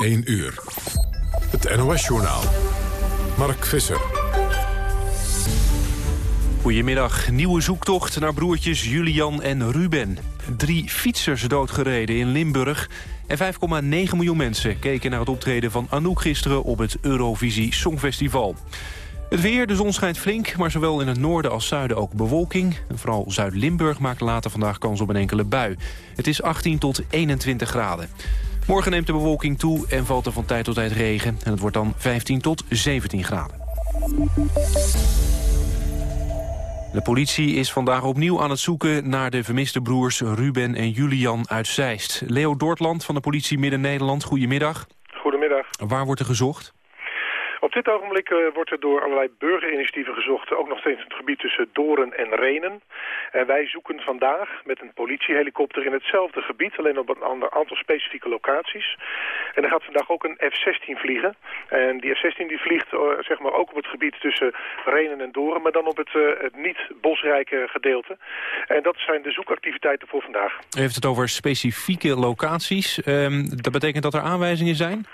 1 uur. Het NOS-journaal. Mark Visser. Goedemiddag. Nieuwe zoektocht naar broertjes Julian en Ruben. Drie fietsers doodgereden in Limburg. En 5,9 miljoen mensen keken naar het optreden van Anouk gisteren... op het Eurovisie Songfestival. Het weer, de zon schijnt flink, maar zowel in het noorden als zuiden ook bewolking. vooral Zuid-Limburg maakt later vandaag kans op een enkele bui. Het is 18 tot 21 graden. Morgen neemt de bewolking toe en valt er van tijd tot tijd regen. En het wordt dan 15 tot 17 graden. De politie is vandaag opnieuw aan het zoeken naar de vermiste broers Ruben en Julian uit Zeist. Leo Doortland van de politie Midden-Nederland, goedemiddag. Goedemiddag. Waar wordt er gezocht? Op dit ogenblik uh, wordt er door allerlei burgerinitiatieven gezocht, ook nog steeds het gebied tussen Doren en Renen. En wij zoeken vandaag met een politiehelikopter in hetzelfde gebied, alleen op een ander aantal specifieke locaties. En er gaat vandaag ook een F-16 vliegen. En die F-16 die vliegt uh, zeg maar ook op het gebied tussen Renen en Doren, maar dan op het, het niet-bosrijke gedeelte. En dat zijn de zoekactiviteiten voor vandaag. U heeft het over specifieke locaties. Um, dat betekent dat er aanwijzingen zijn?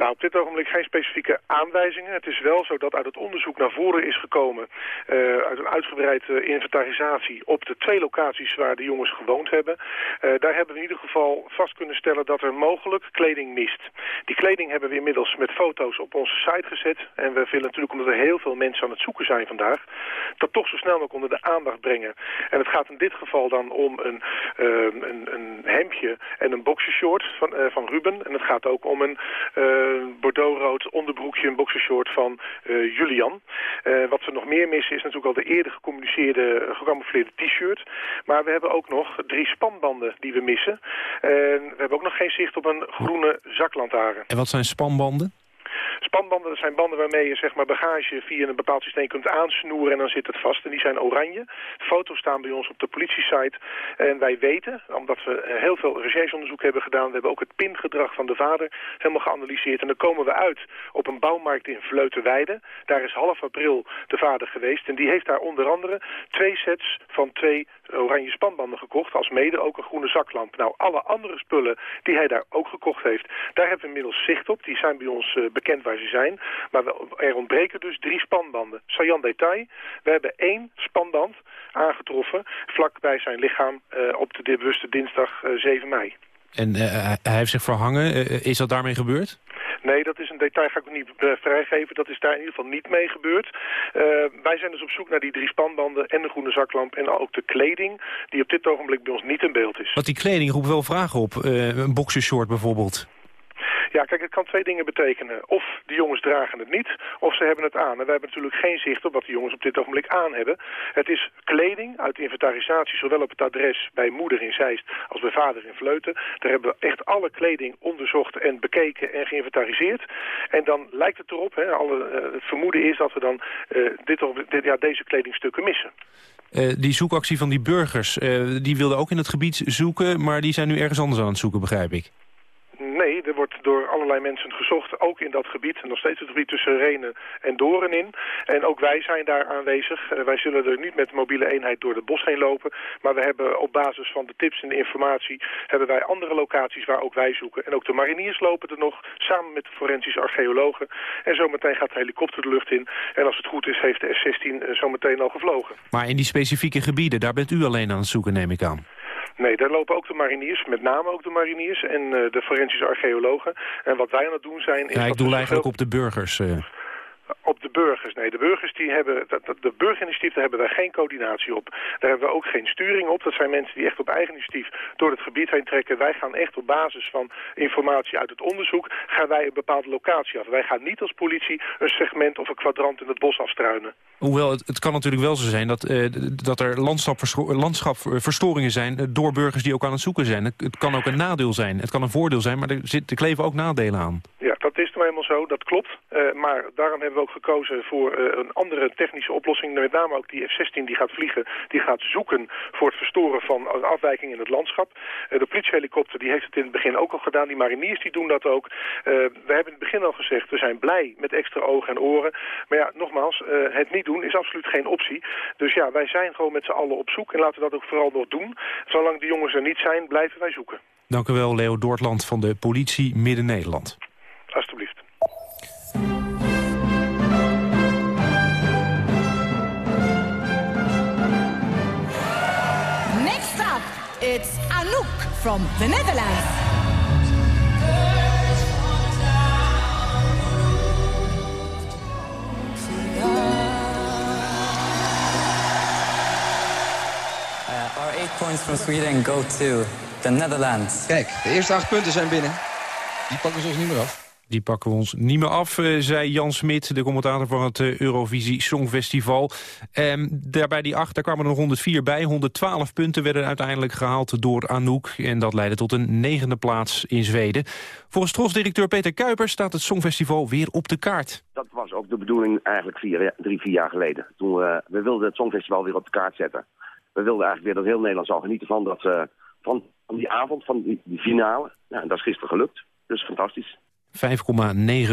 Nou, op dit ogenblik geen specifieke aanwijzingen. Het is wel zo dat uit het onderzoek naar voren is gekomen... Uh, uit een uitgebreide inventarisatie op de twee locaties waar de jongens gewoond hebben. Uh, daar hebben we in ieder geval vast kunnen stellen dat er mogelijk kleding mist. Die kleding hebben we inmiddels met foto's op onze site gezet. En we willen natuurlijk, omdat er heel veel mensen aan het zoeken zijn vandaag... dat toch zo snel mogelijk onder de aandacht brengen. En het gaat in dit geval dan om een, uh, een, een hemdje en een boxershort van, van Ruben. En het gaat ook om een een bordeauxrood onderbroekje, een boxershort van uh, Julian. Uh, wat we nog meer missen is natuurlijk al de eerder gecommuniceerde, gecamoufleerde t-shirt. Maar we hebben ook nog drie spanbanden die we missen. En we hebben ook nog geen zicht op een groene zaklantaarn. En wat zijn spanbanden? Spanbanden, dat zijn banden waarmee je zeg maar, bagage via een bepaald systeem kunt aansnoeren en dan zit het vast. En die zijn oranje. Foto's staan bij ons op de politiesite. En wij weten, omdat we heel veel rechercheonderzoek hebben gedaan, we hebben ook het pingedrag van de vader helemaal geanalyseerd. En dan komen we uit op een bouwmarkt in Vleutenweide. Daar is half april de vader geweest. En die heeft daar onder andere twee sets van twee oranje spanbanden gekocht, als mede ook een groene zaklamp. Nou, alle andere spullen die hij daar ook gekocht heeft, daar hebben we inmiddels zicht op. Die zijn bij ons uh, bekend waar ze zijn. Maar we, er ontbreken dus drie spanbanden. Sajan detail, we hebben één spanband aangetroffen vlak bij zijn lichaam uh, op de bewuste dinsdag uh, 7 mei. En hij heeft zich verhangen. is dat daarmee gebeurd? Nee, dat is een detail, ga ik ook niet vrijgeven. Dat is daar in ieder geval niet mee gebeurd. Uh, wij zijn dus op zoek naar die drie spanbanden en de groene zaklamp... en ook de kleding die op dit ogenblik bij ons niet in beeld is. Want die kleding roept wel vragen op. Uh, een boxershort bijvoorbeeld. Ja, kijk, het kan twee dingen betekenen. Of de jongens dragen het niet, of ze hebben het aan. En wij hebben natuurlijk geen zicht op wat de jongens op dit ogenblik aan hebben. Het is kleding uit inventarisatie, zowel op het adres bij moeder in Zeist als bij vader in Vleuten. Daar hebben we echt alle kleding onderzocht en bekeken en geïnventariseerd. En dan lijkt het erop, hè, alle, uh, het vermoeden is dat we dan uh, dit, dit, ja, deze kledingstukken missen. Uh, die zoekactie van die burgers, die wilden ook in het gebied zoeken, maar die zijn nu ergens anders aan het zoeken, begrijp ik. Nee, er wordt door allerlei mensen gezocht, ook in dat gebied. Nog steeds het gebied tussen Renen en Doren in. En ook wij zijn daar aanwezig. Uh, wij zullen er niet met de mobiele eenheid door het bos heen lopen. Maar we hebben op basis van de tips en de informatie... hebben wij andere locaties waar ook wij zoeken. En ook de mariniers lopen er nog, samen met de forensische archeologen. En zometeen gaat de helikopter de lucht in. En als het goed is, heeft de F-16 uh, zometeen al gevlogen. Maar in die specifieke gebieden, daar bent u alleen aan het zoeken, neem ik aan. Nee, daar lopen ook de mariniers, met name ook de mariniers en uh, de forensische archeologen. En wat wij aan het doen zijn... Is ja, ik doe eigenlijk op de burgers... Uh op de burgers. Nee, de burgers die hebben, de burgerinitiatieven hebben daar geen coördinatie op. Daar hebben we ook geen sturing op. Dat zijn mensen die echt op eigen initiatief door het gebied heen trekken. Wij gaan echt op basis van informatie uit het onderzoek, gaan wij een bepaalde locatie af. Wij gaan niet als politie een segment of een kwadrant in het bos afstruinen. Hoewel, het, het kan natuurlijk wel zo zijn dat, uh, dat er landschapverstoringen zijn uh, door burgers die ook aan het zoeken zijn. Het, het, kan ook een nadeel zijn. Het kan een voordeel zijn, maar er, zit, er kleven ook nadelen aan. Ja, dat is nou helemaal zo. Dat klopt. Uh, maar daarom hebben we ook gekozen voor uh, een andere technische oplossing. Met name ook die F-16 die gaat vliegen, die gaat zoeken voor het verstoren van een afwijking in het landschap. Uh, de politiehelikopter die heeft het in het begin ook al gedaan. Die mariniers die doen dat ook. we hebben in het begin al gezegd, we zijn blij met extra ogen en oren. Maar ja, nogmaals, het niet doen is absoluut geen optie. Dus ja, wij zijn gewoon met z'n allen op zoek. En laten we dat ook vooral nog doen. Zolang de jongens er niet zijn, blijven wij zoeken. Dank u wel, Leo Doortland van de politie Midden-Nederland. From the Netherlands. our eight points from Sweden go to the Netherlands. Kijk, de eerste acht punten zijn binnen. Die pakken ze ons niet meer af. Die pakken we ons niet meer af, eh, zei Jan Smit, de commentator van het eh, Eurovisie Songfestival. Ehm, daarbij die acht, daar kwamen er nog 104 bij. 112 punten werden uiteindelijk gehaald door Anouk. En dat leidde tot een negende plaats in Zweden. Volgens trosdirecteur Peter Kuipers staat het Songfestival weer op de kaart. Dat was ook de bedoeling eigenlijk vier, drie, vier jaar geleden. Toen we, we wilden het Songfestival weer op de kaart zetten. We wilden eigenlijk weer dat heel Nederland zou genieten van, dat, van, van die avond, van die, finale. En dat is gisteren gelukt. Dus fantastisch. 5,9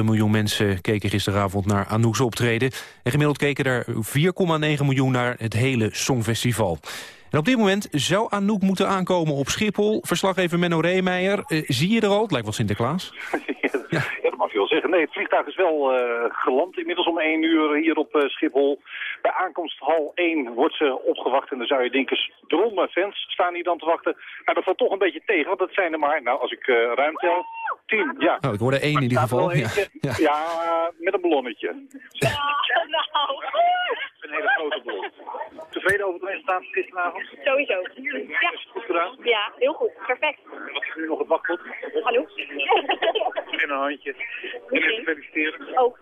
miljoen mensen keken gisteravond naar Anouk's optreden. En gemiddeld keken er 4,9 miljoen naar het hele Songfestival. En op dit moment zou Anouk moeten aankomen op Schiphol. Verslaggever Menno Reemeijer, uh, zie je er al? Het lijkt wel Sinterklaas. ja. ja, dat mag je wel zeggen. Nee, het vliegtuig is wel uh, geland inmiddels om 1 uur hier op uh, Schiphol. Bij aankomst hal 1 wordt ze opgewacht en dan zou je denken, dromme fans staan hier dan te wachten. Maar dat valt toch een beetje tegen, want dat zijn er maar, nou als ik ruim tel, 10. Ja. Oh, ik hoorde één in ieder geval. Ja. Ja. ja, met een ballonnetje. nou. Een hele grote ballon. Tevreden over het resultaat van gisteravond? Sowieso. Ja. Goed gedaan? Ja, heel goed. Perfect. Wat is nu nog het wachtwoord? Hallo. En een handje. En even feliciteren. Ook.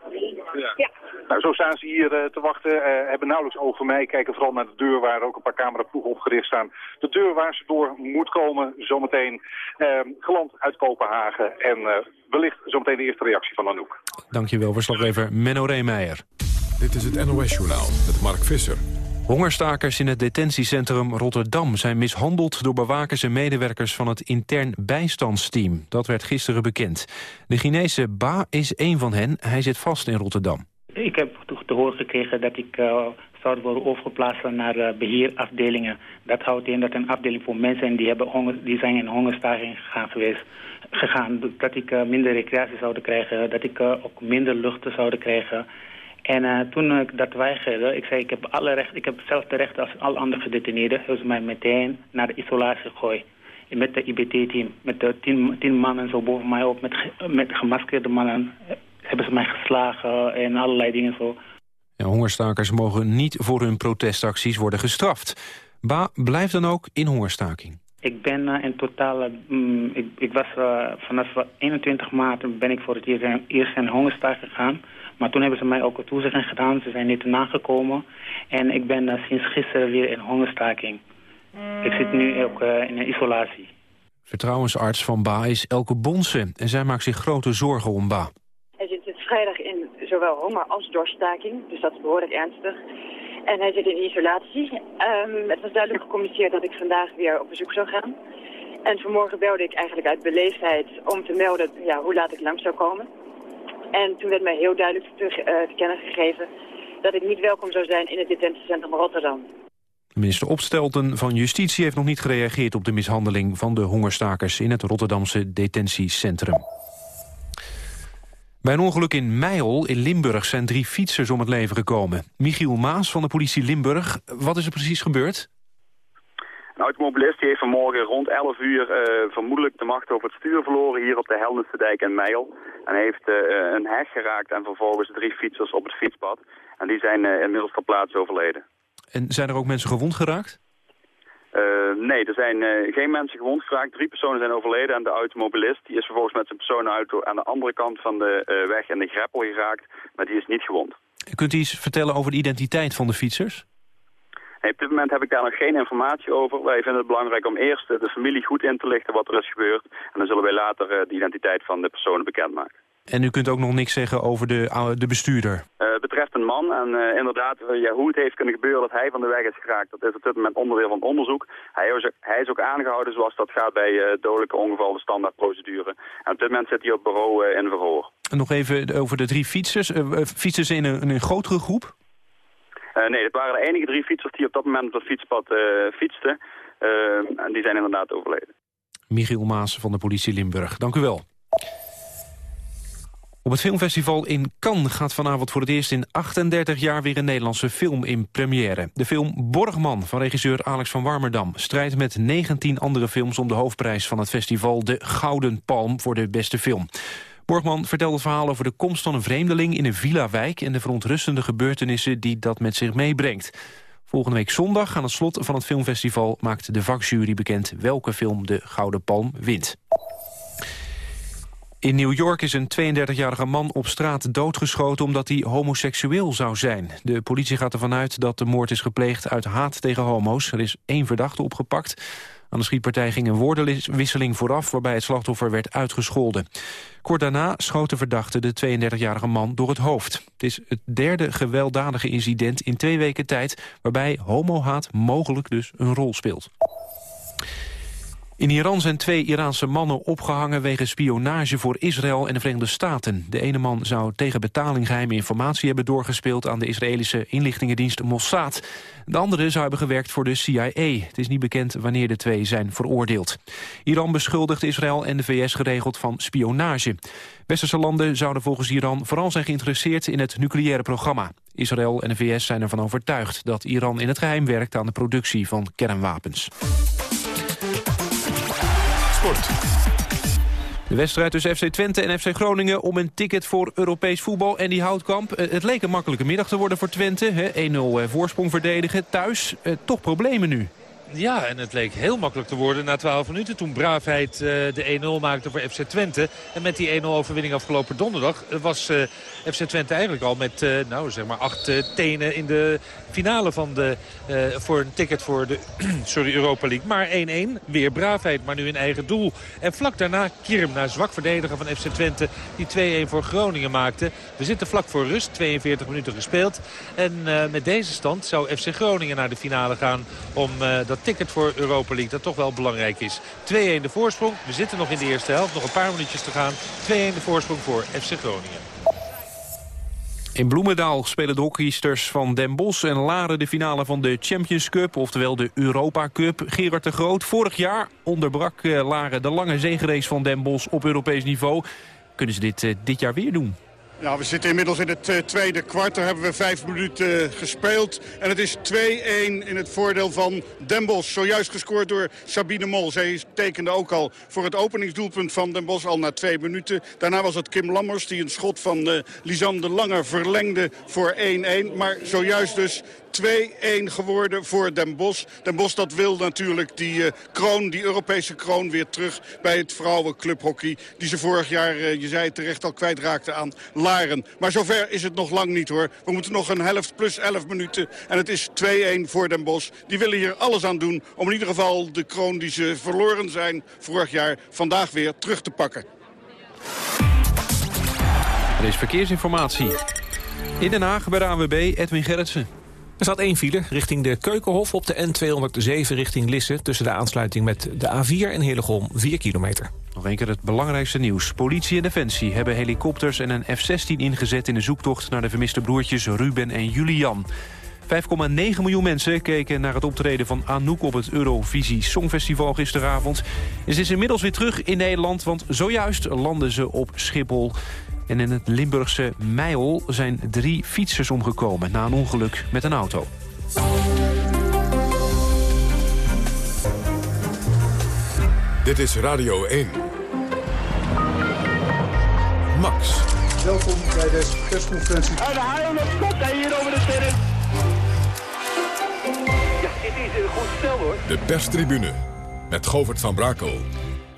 Ja. ja. Nou, zo staan ze hier uh, te wachten. Uh, hebben nauwelijks oog voor mij. Kijken vooral naar de deur waar ook een paar cameraploegen opgericht staan. De deur waar ze door moet komen zometeen. Uh, geland uit Kopenhagen. En uh, wellicht zometeen de eerste reactie van Anouk. Dankjewel, verslaggever Menno Reemeijer. Dit is het NOS-journaal met Mark Visser. Hongerstakers in het detentiecentrum Rotterdam zijn mishandeld door bewakers en medewerkers van het intern bijstandsteam. Dat werd gisteren bekend. De Chinese Ba is één van hen. Hij zit vast in Rotterdam. Ik heb te horen gekregen dat ik uh, zou worden overgeplaatst naar uh, beheerafdelingen. Dat houdt in dat een afdeling voor mensen die, hebben honger, die zijn in hongerstaking gegaan geweest. Gegaan, dat ik uh, minder recreatie zou krijgen, dat ik ook minder luchten zou krijgen. En uh, toen ik dat weigerde, ik zei ik heb, alle recht, ik heb hetzelfde recht als alle andere gedetineerden. Hebben ze mij meteen naar de isolatie gegooid. Met de IBT-team, met de tien, tien mannen zo boven mij op, met, met gemaskeerde mannen. Hebben ze mij geslagen en allerlei dingen zo. Ja, hongerstakers mogen niet voor hun protestacties worden gestraft. Ba blijft dan ook in hongerstaking. Ik ben uh, in totaal, um, ik, ik was uh, vanaf 21 maart ben ik voor het eerst, eerst in hongerstaking gegaan. Maar toen hebben ze mij ook een toezegging gedaan. Ze zijn niet nagekomen. En ik ben uh, sinds gisteren weer in hongerstaking. Ik zit nu ook uh, in een isolatie. Vertrouwensarts van Ba is Elke Bonsen. En zij maakt zich grote zorgen om Ba. Hij zit het vrijdag in zowel honger als doorstaking. Dus dat is behoorlijk ernstig. En hij zit in isolatie. Um, het was duidelijk gecommuniceerd dat ik vandaag weer op bezoek zou gaan. En vanmorgen belde ik eigenlijk uit beleefdheid om te melden ja, hoe laat ik langs zou komen. En toen werd mij heel duidelijk te, uh, te kennen gegeven dat ik niet welkom zou zijn in het detentiecentrum Rotterdam. Minister Opstelten van Justitie heeft nog niet gereageerd op de mishandeling van de hongerstakers in het Rotterdamse detentiecentrum. Bij een ongeluk in Meijel in Limburg zijn drie fietsers om het leven gekomen. Michiel Maas van de politie Limburg, wat is er precies gebeurd? Een automobilist heeft vanmorgen rond 11 uur uh, vermoedelijk de macht over het stuur verloren hier op de Heldense dijk in Meijel. En heeft uh, een heg geraakt en vervolgens drie fietsers op het fietspad. En die zijn uh, inmiddels ter plaatse overleden. En zijn er ook mensen gewond geraakt? nee, er zijn geen mensen gewond geraakt. Drie personen zijn overleden en de automobilist die is vervolgens met zijn personenauto aan de andere kant van de weg in de greppel geraakt. Maar die is niet gewond. Kunt u iets vertellen over de identiteit van de fietsers? Op dit moment heb ik daar nog geen informatie over. Wij vinden het belangrijk om eerst de familie goed in te lichten wat er is gebeurd. En dan zullen wij later de identiteit van de personen bekendmaken. En u kunt ook nog niks zeggen over de, de bestuurder? Uh, het betreft een man en uh, inderdaad uh, ja, hoe het heeft kunnen gebeuren dat hij van de weg is geraakt. Dat is op dit moment onderdeel van het onderzoek. Hij is, hij is ook aangehouden zoals dat gaat bij dodelijke ongevallen, de standaardprocedure. En op dit moment zit hij op bureau in verhoor. En nog even over de drie fietsers. fietsers in een, in een grotere groep? Uh, nee, het waren de enige drie fietsers die op dat moment op het fietspad uh, fietsten. Uh, en die zijn inderdaad overleden. Michiel Maas van de politie Limburg, dank u wel. Op het filmfestival in Cannes gaat vanavond voor het eerst in 38 jaar weer een Nederlandse film in première. De film Borgman van regisseur Alex van Warmerdam strijdt met 19 andere films om de hoofdprijs van het festival, de Gouden Palm, voor de beste film. Borgman vertelt het verhaal over de komst van een vreemdeling in een villa-wijk en de verontrustende gebeurtenissen die dat met zich meebrengt. Volgende week zondag aan het slot van het filmfestival maakt de vakjury bekend welke film de Gouden Palm wint. In New York is een 32-jarige man op straat doodgeschoten omdat hij homoseksueel zou zijn. De politie gaat ervan uit dat de moord is gepleegd uit haat tegen homo's. Er is één verdachte opgepakt. Aan de schietpartij ging een woordenwisseling vooraf waarbij het slachtoffer werd uitgescholden. Kort daarna schoot de verdachte de 32-jarige man door het hoofd. Het is het derde gewelddadige incident in twee weken tijd waarbij homohaat mogelijk dus een rol speelt. In Iran zijn twee Iraanse mannen opgehangen wegens spionage voor Israël en de Verenigde Staten. De ene man zou tegen betaling geheime informatie hebben doorgespeeld aan de Israëlische inlichtingendienst Mossad. De andere zou hebben gewerkt voor de CIA. Het is niet bekend wanneer de twee zijn veroordeeld. Iran beschuldigt Israël en de VS geregeld van spionage. Westerse landen zouden volgens Iran vooral zijn geïnteresseerd in het nucleaire programma. Israël en de VS zijn ervan overtuigd dat Iran in het geheim werkt aan de productie van kernwapens. De wedstrijd tussen FC Twente en FC Groningen om een ticket voor Europees voetbal. En die houtkamp, eh, het leek een makkelijke middag te worden voor Twente. 1-0 eh, voorsprong verdedigen. Thuis eh, toch problemen nu. Ja, en het leek heel makkelijk te worden na 12 minuten toen Braafheid uh, de 1-0 maakte voor FC Twente. En met die 1-0 overwinning afgelopen donderdag was uh, FC Twente eigenlijk al met nou, zeg maar acht tenen in de finale van de, voor een ticket voor de sorry, Europa League. Maar 1-1, weer Braafheid, maar nu in eigen doel. En vlak daarna Kirm, naar zwak verdediger van FC Twente, die 2-1 voor Groningen maakte. We zitten vlak voor rust, 42 minuten gespeeld. En met deze stand zou FC Groningen naar de finale gaan om dat ticket voor Europa League. Dat toch wel belangrijk is. 2-1 de voorsprong. We zitten nog in de eerste helft. Nog een paar minuutjes te gaan. 2-1 de voorsprong voor FC Groningen. In Bloemendaal spelen de hockeysters van Den Bosch en Laren de finale van de Champions Cup, oftewel de Europa Cup. Gerard de Groot, vorig jaar onderbrak eh, Laren de lange zegenrace van Den Bosch op Europees niveau. Kunnen ze dit eh, dit jaar weer doen? Ja, we zitten inmiddels in het uh, tweede kwart. Daar hebben we vijf minuten uh, gespeeld. En het is 2-1 in het voordeel van Den Bosch. Zojuist gescoord door Sabine Mol. Zij tekende ook al voor het openingsdoelpunt van Den Bosch al na twee minuten. Daarna was het Kim Lammers die een schot van uh, Lisanne Lange verlengde voor 1-1. Maar zojuist dus 2-1 geworden voor Den Bosch. Den Bosch dat wil natuurlijk die uh, kroon, die Europese kroon weer terug bij het vrouwenclubhockey. Die ze vorig jaar, uh, je zei het terecht, al kwijtraakte aan Laren. Maar zover is het nog lang niet hoor. We moeten nog een helft plus 11 minuten. En het is 2-1 voor Den Bosch. Die willen hier alles aan doen om in ieder geval de kroon die ze verloren zijn vorig jaar vandaag weer terug te pakken. Er is verkeersinformatie. In Den Haag bij de ANWB Edwin Gerritsen. Er staat één file richting de Keukenhof op de N207 richting Lisse... tussen de aansluiting met de A4 en Hillegom 4 kilometer. Nog een keer het belangrijkste nieuws. Politie en Defensie hebben helikopters en een F-16 ingezet... in de zoektocht naar de vermiste broertjes Ruben en Julian. 5,9 miljoen mensen keken naar het optreden van Anouk... op het Eurovisie Songfestival gisteravond. Ze is inmiddels weer terug in Nederland... want zojuist landden ze op Schiphol... En in het Limburgse Meijel zijn drie fietsers omgekomen... na een ongeluk met een auto. Dit is Radio 1. Max. Welkom bij deze persconferentie. En de haal op kop hier over de terrein. Ja, dit is een goed stel hoor. De perstribune met Govert van Brakel.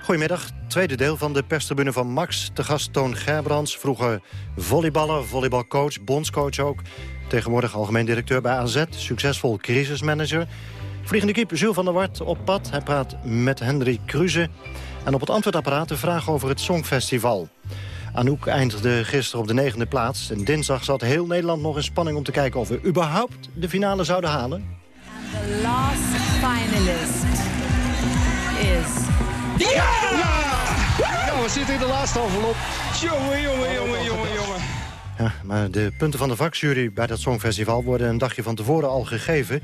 Goedemiddag, tweede deel van de perstribune van Max. Te gast Toon Gerbrands, vroeger volleyballer, volleybalcoach, bondscoach ook. Tegenwoordig algemeen directeur bij AZ, succesvol crisismanager. Vliegende kiep Jules van der Wart op pad. Hij praat met Hendrik Kruse. En op het antwoordapparaat de vraag over het Songfestival. Anouk eindigde gisteren op de negende plaats. En dinsdag zat heel Nederland nog in spanning om te kijken... of we überhaupt de finale zouden halen. The last finalist is... Ja! ja! we zitten in de laatste envelop. Jongen, jongen, jongen, jongen, jongen. Ja, maar de punten van de vakjury bij dat Songfestival worden een dagje van tevoren al gegeven.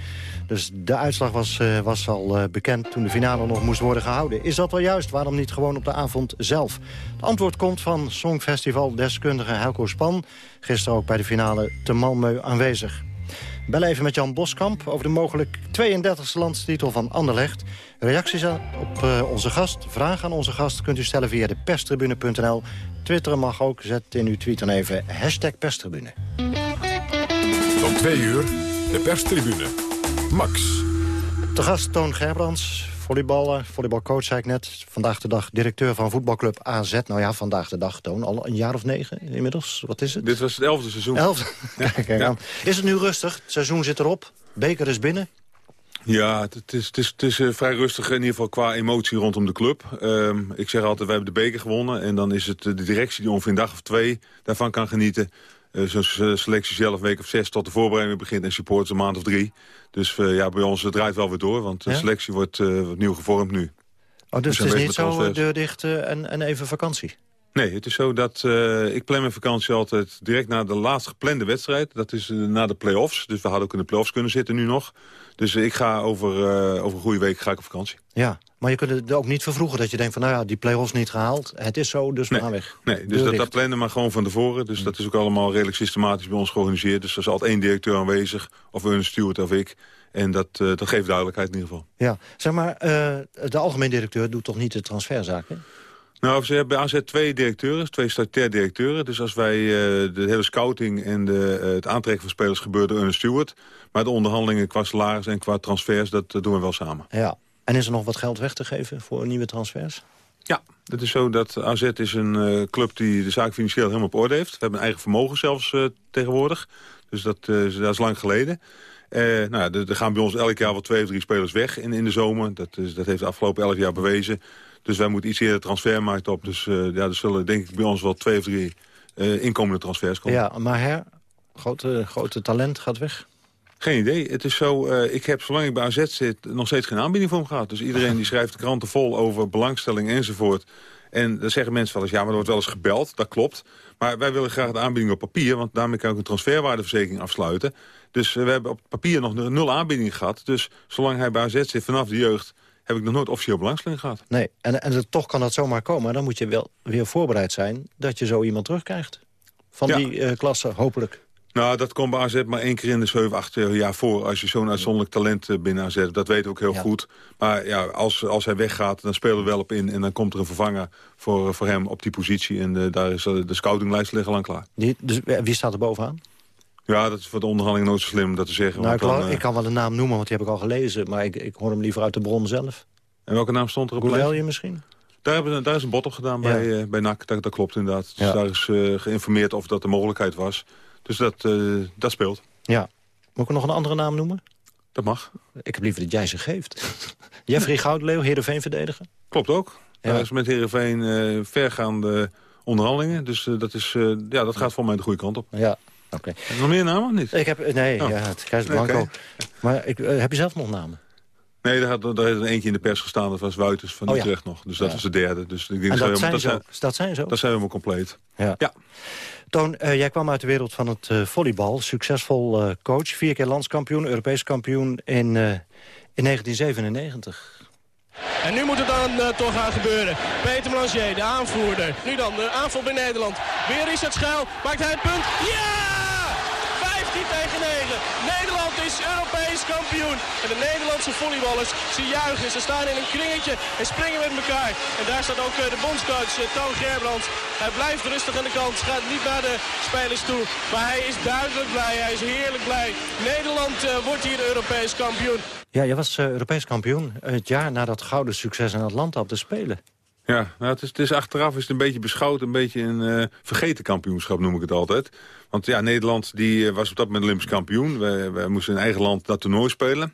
Dus de uitslag was, uh, was al uh, bekend toen de finale nog moest worden gehouden. Is dat wel juist? Waarom niet gewoon op de avond zelf? Het antwoord komt van Songfestival-deskundige Helco Span. Gisteren ook bij de finale te Malmö aanwezig. Bel even met Jan Boskamp over de mogelijk 32e landstitel van Anderlecht. Reacties op uh, onze gast, vragen aan onze gast... kunt u stellen via de perstribune.nl. Twitteren mag ook, zet in uw tweet dan even hashtag perstribune. Om twee uur, de perstribune. Max. De gast Toon Gerbrands, volleyballer, volleybalcoach zei ik net. Vandaag de dag directeur van voetbalclub AZ. Nou ja, vandaag de dag, Toon. Al een jaar of negen inmiddels. Wat is het? Dit was het elfde seizoen. Elfde? Kijk, kijk aan. Is het nu rustig? Het seizoen zit erop. Beker is binnen. Ja, het is, het is, het is uh, vrij rustig in ieder geval qua emotie rondom de club. Um, ik zeg altijd, we hebben de beker gewonnen. En dan is het uh, de directie die ongeveer een dag of twee daarvan kan genieten. Uh, Zo'n selectie zelf een week of zes tot de voorbereiding begint... en supporters een maand of drie. Dus ja, bij ons het draait wel weer door, want de selectie wordt opnieuw gevormd nu. Oh, dus, het is niet zo deur dicht en, en even vakantie? Nee, het is zo dat uh, ik plan mijn vakantie altijd direct na de laatst geplande wedstrijd. Dat is uh, na de play-offs. Dus we hadden ook in de play-offs kunnen zitten nu nog. Dus ik ga over, over een goede week ga ik op vakantie. Ja, maar je kunt het ook niet vervroegen dat je denkt van... nou ja, die play-offs niet gehaald. Het is zo, dus we nee, gaan weg. Nee, dus dat, dat plannen maar gewoon van tevoren. Dus mm. dat is ook allemaal redelijk systematisch bij ons georganiseerd. Dus er is altijd één directeur aanwezig. Of een steward of ik. En dat, uh, dat geeft duidelijkheid in ieder geval. Ja, zeg maar, uh, de algemeen directeur doet toch niet de transferzaken? Nou, ze hebben bij AZ twee directeuren, twee statutair directeuren. Dus als wij uh, de hele scouting en de, uh, het aantrekken van spelers gebeurt door een steward. Maar de onderhandelingen qua salaris en qua transfers, dat uh, doen we wel samen. Ja. En is er nog wat geld weg te geven voor nieuwe transfers? Ja, het is zo dat AZ is een club die de zaak financieel helemaal op orde heeft. We hebben een eigen vermogen zelfs tegenwoordig. Dus dat, dat is lang geleden. Uh, nou, er gaan bij ons elk jaar wel twee of drie spelers weg in, in de zomer. Dat, is, dat heeft de afgelopen elf jaar bewezen. Dus wij moeten iets eerder de transfermarkt op. Dus uh, ja, er zullen denk ik bij ons wel twee of drie uh, inkomende transfers komen. Ja, maar her, grote, grote talent gaat weg? Geen idee. Het is zo, uh, ik heb zolang ik bij AZ zit nog steeds geen aanbieding voor hem gehad. Dus iedereen die schrijft de kranten vol over belangstelling enzovoort. En dan zeggen mensen wel eens, ja, maar er wordt wel eens gebeld. Dat klopt. Maar wij willen graag de aanbieding op papier, want daarmee kan ik een transferwaardeverzekering afsluiten. Dus we hebben op papier nog nul aanbieding gehad. Dus zolang hij bij AZ zit vanaf de jeugd heb ik nog nooit officieel belangstelling gehad. Nee, en, en toch kan dat zomaar komen. Dan moet je wel weer voorbereid zijn dat je zo iemand terugkrijgt. Van ja. die uh, klasse, hopelijk. Nou, dat komt bij AZ maar één keer in de 7, 8 jaar voor... als je zo'n uitzonderlijk talent binnen AZ. Dat weten we ook heel ja. goed. Maar ja, als, als hij weggaat, dan spelen we wel op in... en dan komt er een vervanger voor, voor hem op die positie. En de, daar is de scoutinglijst liggen lang klaar. Die, dus wie staat er bovenaan? Ja, dat is voor de onderhandeling nooit zo slim om dat te zeggen. Nou, ik, dan, uh... ik, kan wel een naam noemen, want die heb ik al gelezen. Maar ik, ik hoor hem liever uit de bron zelf. En welke naam stond er op Gouvelje misschien? Daar, hebben, daar is een bot op gedaan ja. bij, uh, bij NAC, dat, dat klopt inderdaad. Dus ja. daar is uh, geïnformeerd of dat de mogelijkheid was. Dus dat, uh, dat speelt. Ja. Moet ik nog een andere naam noemen? Dat mag. Ik heb liever dat jij ze geeft. Jeffrey Goudleeuw, Heerenveen verdedigen? Klopt ook. Ja. Daar is met Heerenveen vergaande onderhandelingen. Dus dat, is, ja, dat gaat voor mij de goede kant op. Ja, Oké. Okay. Nog meer namen of niet? Ik heb, nee, oh. ja, het Blanco. Okay. Maar ik, uh, heb je zelf nog namen? Nee, daar had, daar had er eentje in de pers gestaan. Dat was Wuiters van oh, Utrecht ja. nog. Dus dat ja. is de derde. Dus ik denk en dat, dat, zijn dat, zo, zijn, dat zijn zo? Dat zijn we helemaal compleet. Ja. ja. Toon, uh, jij kwam uit de wereld van het uh, volleybal. Succesvol uh, coach. Vier keer landskampioen, Europees kampioen in, in 1997. En nu moet het dan toch gaan gebeuren. Peter Blanchet, de aanvoerder. Nu dan de aanval bij Nederland. Weer is het schuil. Maakt hij het punt? Ja! 15 tegen 9. Nederland is Europees kampioen. En de Nederlandse volleyballers, ze juichen. Ze staan in een kringetje en springen met elkaar. En daar staat ook uh, de bondscoach uh, Toon Gerbrands. Hij blijft rustig aan de kant. Gaat niet naar de spelers toe. Maar hij is duidelijk blij. Hij is heerlijk blij. Nederland uh, wordt hier Europees kampioen. Ja, je was Europees kampioen het jaar na dat gouden succes in Atlanta op de Spelen. Ja, nou, het, is, het is achteraf is het een beetje beschouwd, een beetje een uh, vergeten kampioenschap noem ik het altijd. Want ja, Nederland die, uh, was op dat moment Olympisch kampioen. We, we moesten in eigen land dat toernooi spelen.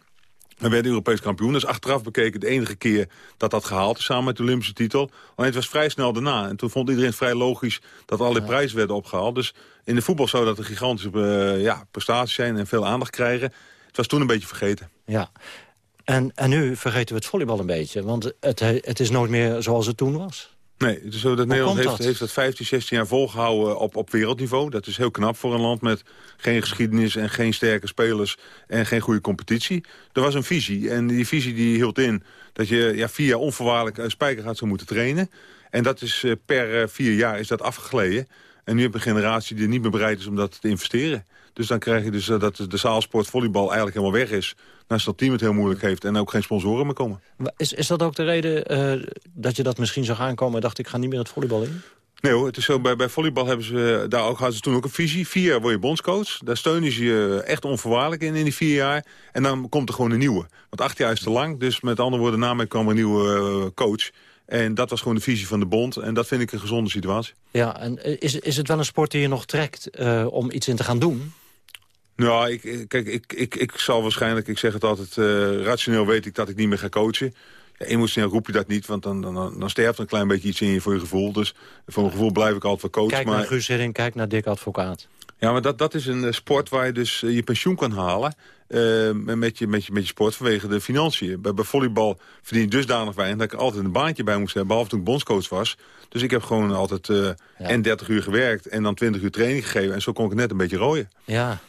We werden Europees kampioen. Dat is achteraf bekeken de enige keer dat dat gehaald is samen met de Olympische titel. Alleen het was vrij snel daarna. En toen vond iedereen vrij logisch dat alle ja. prijzen werden opgehaald. Dus in de voetbal zou dat een gigantische uh, ja, prestatie zijn en veel aandacht krijgen. Het was toen een beetje vergeten. Ja, en, en nu vergeten we het volleybal een beetje. Want het, het is nooit meer zoals het toen was. Nee, het is zo dat Nederland heeft, dat? heeft dat 15, 16 jaar volgehouden op, op wereldniveau. Dat is heel knap voor een land met geen geschiedenis en geen sterke spelers en geen goede competitie. Er was een visie en die visie die hield in dat je ja, vier jaar onvoorwaardelijk een spijkergat zou moeten trainen. En dat is eh, per eh, vier jaar is dat afgegleden. En nu heb je een generatie die niet meer bereid is om dat te investeren. Dus dan krijg je dus eh, dat de zaalsport volleybal eigenlijk helemaal weg is. Naast dat team het heel moeilijk heeft en ook geen sponsoren meer komen. Is, is dat ook de reden eh, dat je dat misschien zag aankomen... en dacht ik ga niet meer het volleybal in? Nee hoor, het is zo, bij, bij volleybal hebben ze, daar ook, hadden ze toen ook een visie. Vier jaar word je bondscoach. Daar steunen ze je echt onvoorwaardelijk in, in die vier jaar. En dan komt er gewoon een nieuwe. Want acht jaar is te lang. Dus met andere woorden, na mij kwam een nieuwe eh, coach. En dat was gewoon de visie van de bond. En dat vind ik een gezonde situatie. Ja, en eh, is, is het wel een sport die je nog trekt eh, om iets in te gaan doen? Nou, ik, kijk, ik, ik, ik zal waarschijnlijk, ik zeg het altijd, eh, rationeel weet ik dat ik niet meer ga coachen. Ja, emotioneel roep je dat niet, want dan, dan, dan sterft er een klein beetje iets in je voor je gevoel. Dus voor mijn gevoel blijf ik altijd wel coach. Kijk maar... naar Guus Hiddink, kijk naar Dick Advocaat. Ja, maar dat, dat is een eh, sport waar je dus eh, je pensioen kan halen... eh, met, je, met, je, met je sport vanwege de financiën. Bij, bij volleybal verdien je dusdanig weinig... dat ik altijd een baantje bij moest hebben, behalve toen ik bondscoach was. Dus ik heb gewoon altijd eh, en 30 uur gewerkt en dan 20 uur training gegeven. En zo kon ik net een beetje rooien. Ja,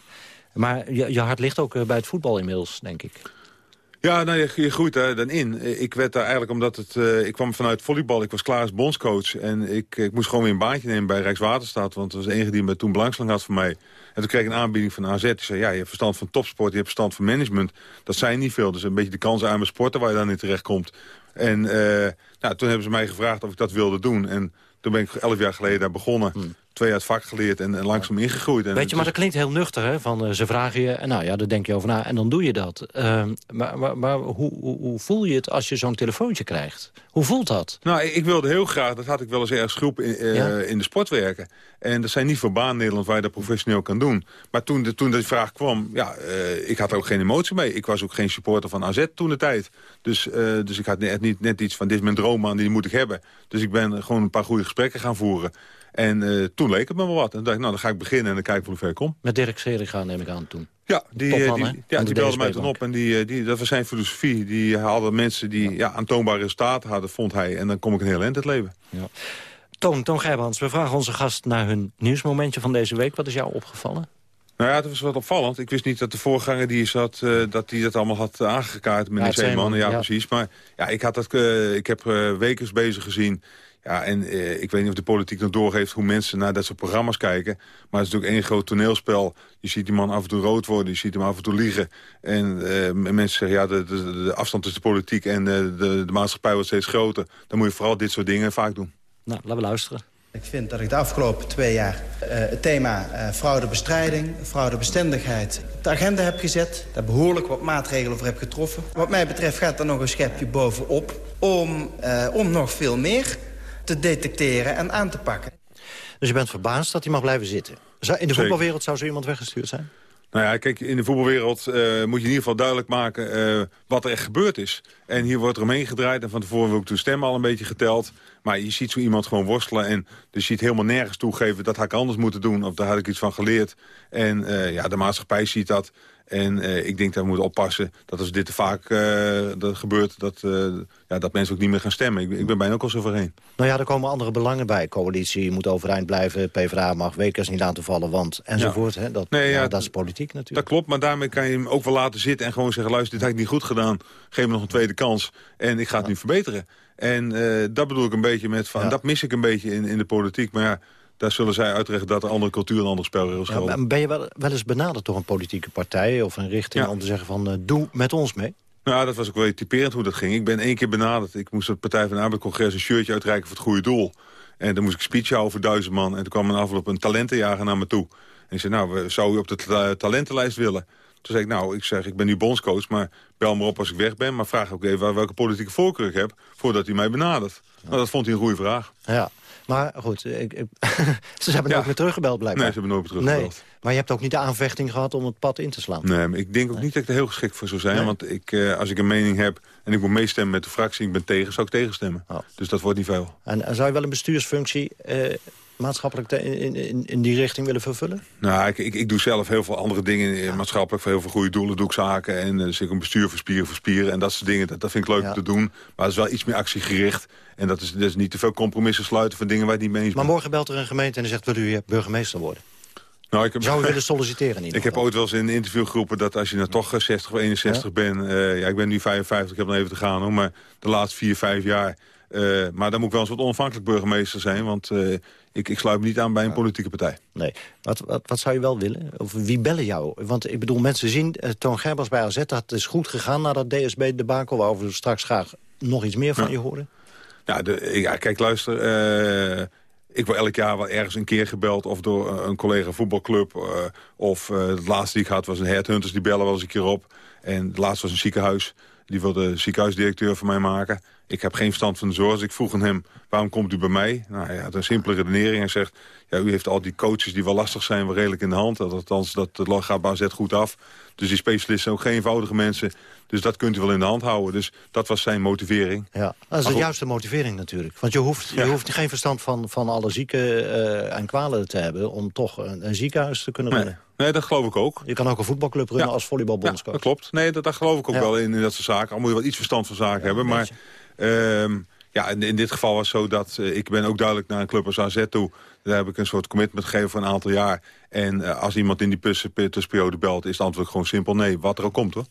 maar je, je hart ligt ook eh, bij het voetbal inmiddels, denk ik. Ja, nou, je, je groeit daar dan in. Ik werd daar eigenlijk omdat het... eh, ik kwam vanuit volleybal, ik was klaar als bondscoach. En ik, ik moest gewoon weer een baantje nemen bij Rijkswaterstaat. Want dat was de enige die me toen belangstelling had voor mij. En toen kreeg ik een aanbieding van AZ. Die zei, ja, je hebt verstand van topsport, je hebt verstand van management. Dat zijn niet veel. Dus een beetje de kansarme sporten waar je dan in terecht komt. En eh, nou, toen hebben ze mij gevraagd of ik dat wilde doen. En toen ben ik elf jaar geleden daar begonnen. Twee jaar het vak geleerd en, en langzaam ingegroeid. En Weet je, maar is- dat klinkt heel nuchter, hè? Van, eh, ze vragen je, en nou ja, daar denk je over na, en dan doe je dat. Ehm, maar maar, maar hoe, hoe, hoe voel je het als je zo'n telefoontje krijgt? Hoe voelt dat? Nou, ik, ik wilde heel graag, dat had ik wel eens ergens groep in, eh, Ja? in de sport werken. En dat zijn niet voor baan Nederland waar je dat professioneel kan doen. Maar toen, de, toen die vraag kwam, ja, eh, ik had er ook geen emotie mee. Ik was ook geen supporter van AZ toen de tijd. Dus, dus ik had net, niet, net iets van, dit is mijn droombaan, die moet ik hebben. Dus ik ben gewoon een paar goede gesprekken gaan voeren. En eh, toen leek het me wel wat. En toen dacht ik, nou, dan ga ik beginnen en dan kijk ik hoe ver ik kom. Met Dirk Seriga neem ik aan toen. Ja, die, Topman, eh, die, ja, die belde mij toen op en die, eh, die, dat was zijn filosofie. Die haalde mensen die ja. aantoonbare resultaten hadden, vond hij. En dan kom ik een heel eind het leven. Ja. Toon, Toon Gerbrands, we vragen onze gast naar hun nieuwsmomentje van deze week. Wat is jou opgevallen? Nou ja, het was wat opvallend. Ik wist niet dat de voorganger die zat, dat die dat allemaal had aangekaart, meneer Ja, Zeeman. Zeeman, Ja, ja. precies. Maar ja, ik, had dat, ik heb wekens bezig gezien. Ja, en eh, ik weet niet of de politiek nog doorgeeft hoe mensen naar dat soort programma's kijken. Maar het is natuurlijk één groot toneelspel. Je ziet die man af en toe rood worden, je ziet hem af en toe liegen. En eh, mensen zeggen, ja, de, de, de afstand tussen de politiek en eh, de, de maatschappij wordt steeds groter. Dan moet je vooral dit soort dingen vaak doen. Nou, laten we luisteren. Ik vind dat ik de afgelopen twee jaar eh, het thema eh, fraudebestrijding, fraudebestendigheid op de agenda heb gezet. Daar behoorlijk wat maatregelen voor heb getroffen. Wat mij betreft gaat er nog een schepje bovenop om, eh, om nog veel meer te detecteren en aan te pakken. Dus je bent verbaasd dat hij mag blijven zitten. Zou- In de Zeker. voetbalwereld zou zo iemand weggestuurd zijn? Nou ja, kijk, in de voetbalwereld eh, moet je in ieder geval duidelijk maken eh, wat er echt gebeurd is. En hier wordt er omheen gedraaid en van tevoren wil ik toen stemmen al een beetje geteld. Maar je ziet zo iemand gewoon worstelen en dus je ziet helemaal nergens toegeven... dat had ik anders moeten doen of daar had ik iets van geleerd. En eh, ja, de maatschappij ziet dat. En eh, ik denk dat we moeten oppassen dat als dit te vaak eh, dat gebeurt... Dat, eh, ja, dat mensen ook niet meer gaan stemmen. Ik, ik ben bijna ook al zo overheen. Nou ja, er komen andere belangen bij. Coalitie moet overeind blijven, PvdA mag Wekers niet laten vallen, want enzovoort. Hè? Dat, Nee, ja, ja, dat is politiek natuurlijk. Dat klopt, maar daarmee kan je hem ook wel laten zitten... en gewoon zeggen, luister, dit heb ik niet goed gedaan. Geef me nog een tweede kans en ik ga het nu verbeteren. En dat bedoel ik een beetje met van... dat mis ik een beetje in, in de politiek. Maar ja, daar zullen zij uitleggen dat er andere cultuur en andere spelregels gelden. maar ben je wel, wel eens benaderd door een politieke partij of een richting... Ja. om te zeggen van, eh, doe met ons mee? Nou, dat was ook wel typerend hoe dat ging. Ik ben één keer benaderd. Ik moest het Partij van de Arbeid-congres een shirtje uitreiken voor het goede doel. En dan moest ik speech houden voor duizend man. En toen kwam een afloop een talentenjager naar me toe. En ik zei, nou, zou u op de ta- talentenlijst willen? Toen zei ik, nou, ik zeg, ik ben nu bondscoach, maar bel me op als ik weg ben. Maar vraag ook even welke politieke voorkeur ik heb, voordat hij mij benadert. Nou, dat vond hij een goede vraag. Ja, maar goed, ik, ik- ze hebben Ja. nooit meer teruggebeld blijkbaar. Nee, ze hebben nooit meer teruggebeld. Nee, maar je hebt ook niet de aanvechting gehad om het pad in te slaan. Nee, maar ik denk ook niet dat ik er heel geschikt voor zou zijn. Nee? Want ik, eh, als ik een mening heb en ik moet meestemmen met de fractie... ik ben tegen, zou ik tegenstemmen. Oh. Dus dat wordt niet veel. En, en zou je wel een bestuursfunctie eh, maatschappelijk in, in, in die richting willen vervullen? Nou, ik, ik, ik, doe zelf heel veel andere dingen ja. maatschappelijk. Voor heel veel goede doelen doe ik zaken. En dus ik een bestuur voor spieren voor spieren. En dat soort dingen, dat, dat vind ik leuk ja. te doen. Maar het is wel iets meer actiegericht. En dat is, dat is niet te veel compromissen sluiten van dingen waar je niet mee eens Maar morgen belt er een gemeente en die zegt... wil u burgemeester worden? Nou, ik heb, Zou willen solliciteren? In ik heb ooit wel eens in een interview geroepen dat als je nou toch 60 of 61 ja? bent... Uh, ja, ik ben nu 55, ik heb nog even te gaan, hoor, maar de laatste 4, 5 jaar... Uh, maar dan moet ik wel eens wat onafhankelijk burgemeester zijn... want uh, ik, ik sluit me niet aan bij een politieke partij. Nee. Wat, wat, wat zou je wel willen? Of wie bellen jou? Want ik bedoel, mensen zien uh, Toon Gerbers bij AZ... dat is goed gegaan na dat DSB-debakel... waarover we straks graag nog iets meer van ja. je horen. Ja, de, ja, kijk, luister... Ik word elk jaar wel ergens een keer gebeld of door een collega voetbalclub. Of het laatste die ik had was een headhunters, die bellen wel eens een keer op. En het laatste was een ziekenhuis. Die wilde de ziekenhuisdirecteur voor mij maken. Ik heb geen verstand van de zorg, dus ik vroeg aan hem... waarom komt u bij mij? Nou, hij had een simpele redenering. Hij zegt, ja, u heeft al die coaches die wel lastig zijn... wel redelijk in de hand. Althans, dat, gaat bij AZ goed af. Dus die specialisten zijn ook geen eenvoudige mensen. Dus dat kunt u wel in de hand houden. Dus dat was zijn motivering. Ja, dat is de juiste motivering natuurlijk. Want je hoeft, je ja. hoeft geen verstand van, van alle zieken uh, en kwalen te hebben... om toch een, een ziekenhuis te kunnen runnen. Nee, dat geloof ik ook. Je kan ook een voetbalclub runnen ja. als volleybalbondscoach. Ja, dat klopt. Nee, dat, dat geloof ik ook ja. wel in, in dat soort zaken. Al moet je wel iets verstand van zaken hebben. Maar um, ja, in, in, dit geval was het zo dat uh, ik ben ook duidelijk naar een club als AZ toe. Daar heb ik een soort commitment gegeven voor een aantal jaar. En uh, als iemand in die tussenperiode belt, is het antwoord gewoon simpel nee. Wat er ook komt hoor.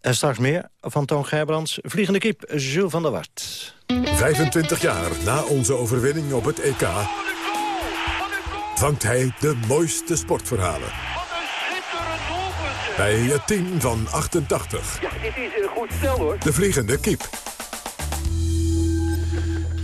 En straks meer van Toon Gerbrands. Vliegende kip, Jules van der Wart. 25 jaar na onze overwinning op het EK... vangt hij de mooiste sportverhalen. Bij het team van 88. Ja, dit is een goed stel hoor. De Vliegende kip.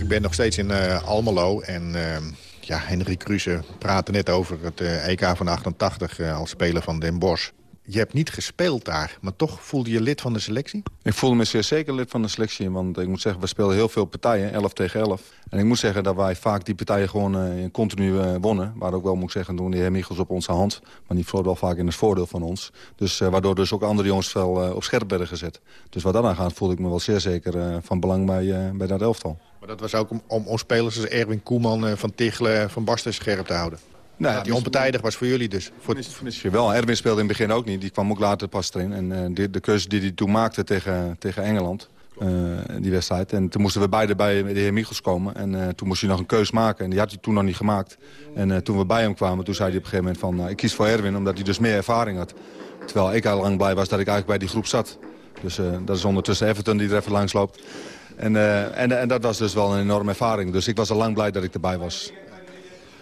Ik ben nog steeds in uh, Almelo en... Uh... Ja, Henry Kruse praatte net over het uh, EK van 88 uh, als speler van Den Bosch. Je hebt niet gespeeld daar, maar toch voelde je lid van de selectie? Ik voelde me zeer zeker lid van de selectie. Want ik moet zeggen, we speelden heel veel partijen, 11 tegen 11. En ik moet zeggen dat wij vaak die partijen gewoon continu wonnen. Waar ook wel, moet ik zeggen, doen de Michels op onze hand. Maar die vloot wel vaak in het voordeel van ons. Dus, waardoor dus ook andere jongens wel op scherp werden gezet. Dus wat daarna gaat, voelde ik me wel zeer zeker van belang bij, bij dat elftal. Maar dat was ook om, om, om spelers als Erwin Koeman, Van Tichelen, Van Basten scherp te houden? Nou, ja, die onpartijdig was voor jullie dus. Voor je wel. Erwin speelde in het begin ook niet. Die kwam ook later pas erin. En uh, de, de keuze die hij toen maakte tegen, tegen Engeland, uh, die wedstrijd. En toen moesten we beide bij de heer Michels komen. En uh, toen moest hij nog een keus maken. En die had hij toen nog niet gemaakt. En toen we bij hem kwamen, toen zei hij op een gegeven moment van... ik kies voor Erwin, omdat hij dus meer ervaring had. Terwijl ik al lang blij was dat ik eigenlijk bij die groep zat. Dus dat is ondertussen Everton die er even langs loopt. En, en, en dat was dus wel een enorme ervaring. Dus ik was al lang blij dat ik erbij was.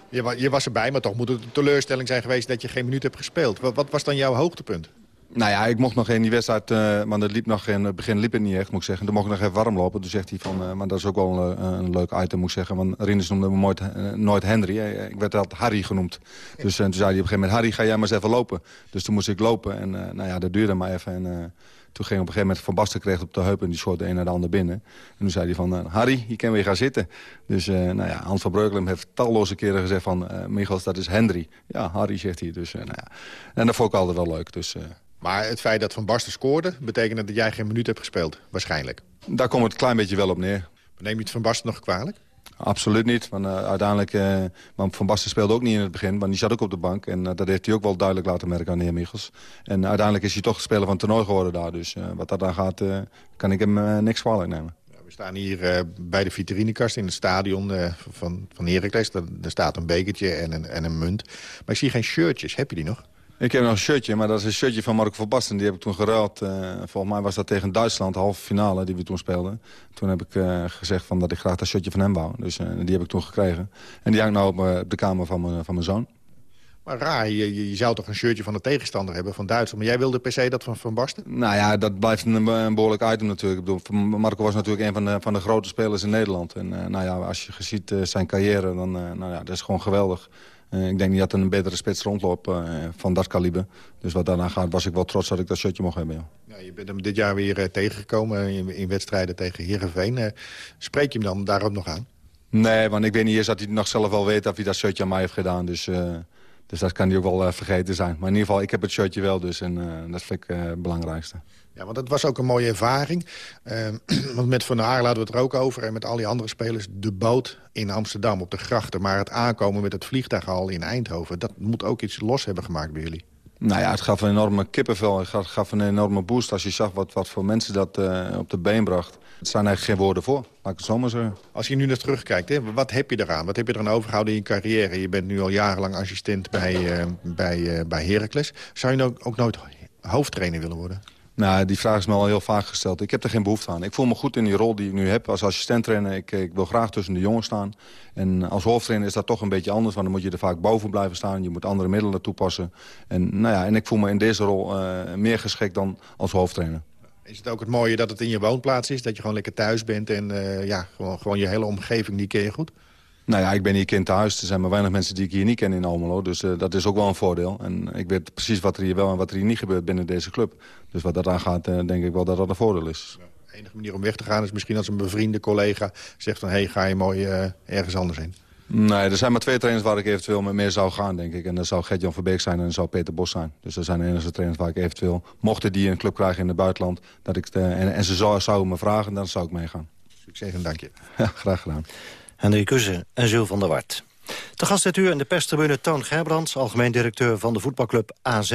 Je, je, was erbij, maar toch moet het een teleurstelling zijn geweest... dat je geen minuut hebt gespeeld. Wat, wat was dan jouw hoogtepunt? Nou ja, ik mocht nog in die wedstrijd, uh, maar dat liep nog in het begin liep het niet echt, moet ik zeggen. Toen mocht ik nog even warm lopen. Toen zegt hij van, uh, maar dat is ook wel een, een leuk item, moet ik zeggen. Want Rinus noemde me nooit, uh, nooit Henry. Ik werd altijd Harry genoemd. Dus toen zei hij op een gegeven moment, Harry, ga jij maar eens even lopen. Dus toen moest ik lopen en nou ja, dat duurde maar even. En, toen ging op een gegeven moment Van Basten kreeg op de heup... en die schoot de een naar de ander binnen. En toen zei hij van, uh, Harry, je kan weer gaan zitten. Dus uh, nou ja, Hans van Breukelen heeft talloze keren gezegd van... Uh, Michels, dat is Henry. Ja, Harry, zegt hij. Dus, nou ja. En dat vond ik altijd wel leuk. Dus, maar het feit dat Van Basten scoorde... betekent dat jij geen minuut hebt gespeeld, waarschijnlijk. Daar komt het een klein beetje wel op neer. Neem je het Van Basten nog kwalijk? Absoluut niet. Want uh, uiteindelijk, uh, want Van Basten speelde ook niet in het begin. Want die zat ook op de bank. En uh, dat heeft hij ook wel duidelijk laten merken aan de heer Michels. En uiteindelijk is hij toch speler van het toernooi geworden daar. Dus wat dat dan gaat, kan ik hem niks kwalijk nemen. We staan hier bij de vitrinekast in het stadion van, van Heracles. Er, er staat een bekertje en een, en een munt. Maar ik zie geen shirtjes. Heb je die nog? Ik heb nog een shirtje, maar dat is een shirtje van Marco van Basten. Die heb ik toen geruild. Uh, volgens mij was dat tegen Duitsland, de halve finale die we toen speelden. Toen heb ik uh, gezegd van dat ik graag dat shirtje van hem wou. Dus uh, die heb ik toen gekregen. En die hangt nou op de kamer van, mijn, van mijn zoon. Maar raar, je, je, zou toch een shirtje van de tegenstander hebben van Duitsland. Maar jij wilde per se dat van Van Basten? Nou ja, dat blijft een, een behoorlijk item natuurlijk. Ik bedoel, Marco was natuurlijk een van de, van de grote spelers in Nederland. En nou ja, als je ziet zijn carrière, dan nou ja, dat is gewoon geweldig. Uh, ik denk niet dat er een betere spits rondloopt uh, van dat kaliber. Dus wat daarna gaat, was ik wel trots dat ik dat shirtje mocht hebben. Ja. Ja, je bent hem dit jaar weer uh, tegengekomen in, in, wedstrijden tegen Heerenveen. spreek je hem dan daarop nog aan? Nee, want ik weet niet eens dat hij nog zelf wel weet... of hij dat shirtje aan mij heeft gedaan. Dus, dus Dus dat kan hij ook wel vergeten zijn. Maar in ieder geval, ik heb het shirtje wel dus. En dat vind ik het belangrijkste. Ja, want dat was ook een mooie ervaring. Ehm, want met Van der Haar laten we het er ook over. En met al die andere spelers. De boot in Amsterdam op de grachten. Maar het aankomen met het vliegtuig al in Eindhoven. Dat moet ook iets los hebben gemaakt bij jullie. Nou ja, het gaf een enorme kippenvel. Het gaf een enorme boost als je zag wat, wat voor mensen dat uh, op de been bracht. Er staan eigenlijk geen woorden voor, laat ik het zo maar zeggen. Als je nu naar terugkijkt, hè, wat heb je eraan? Wat heb je eraan overgehouden in je carrière? Je bent nu al jarenlang assistent bij, uh, bij, uh, bij Heracles. Zou je nou ook nooit hoofdtrainer willen worden? Nou, die vraag is me al heel vaak gesteld. Ik heb er geen behoefte aan. Ik voel me goed in die rol die ik nu heb als assistent-trainer. Ik, ik, wil graag tussen de jongens staan. En als hoofdtrainer is dat toch een beetje anders. Want dan moet je er vaak boven blijven staan. Je moet andere middelen toepassen. En, nou ja, en ik voel me in deze rol uh, meer geschikt dan als hoofdtrainer. Is het ook het mooie dat het in je woonplaats is? Dat je gewoon lekker thuis bent en uh, ja, gewoon, gewoon je hele omgeving, die ken je goed? Nou ja, ik ben hier kind thuis. Er zijn maar weinig mensen die ik hier niet ken in Almelo. Dus uh, dat is ook wel een voordeel. En ik weet precies wat er hier wel en wat er hier niet gebeurt binnen deze club. Dus wat dat aangaat, uh, denk ik wel dat dat een voordeel is. Ja, de enige manier om weg te gaan is misschien als een bevriende collega zegt van... hé, hey, ga je mooi uh, ergens anders heen. Nee, er zijn maar twee trainers waar ik eventueel mee meer zou gaan, denk ik. En dat zou Gert-Jan Verbeek zijn en dat zou Peter Bos zijn. Dus dat zijn de enige trainers waar ik eventueel... mochten die een club krijgen in het buitenland... Dat ik de, en, en ze zouden zou me vragen, dan zou ik meegaan. Succes en dank je. Ja, graag gedaan. Henry Kussen en Jules van der Wart. Te gast zit u in de perstribune Toon Gerbrands... algemeen directeur van de voetbalclub AZ.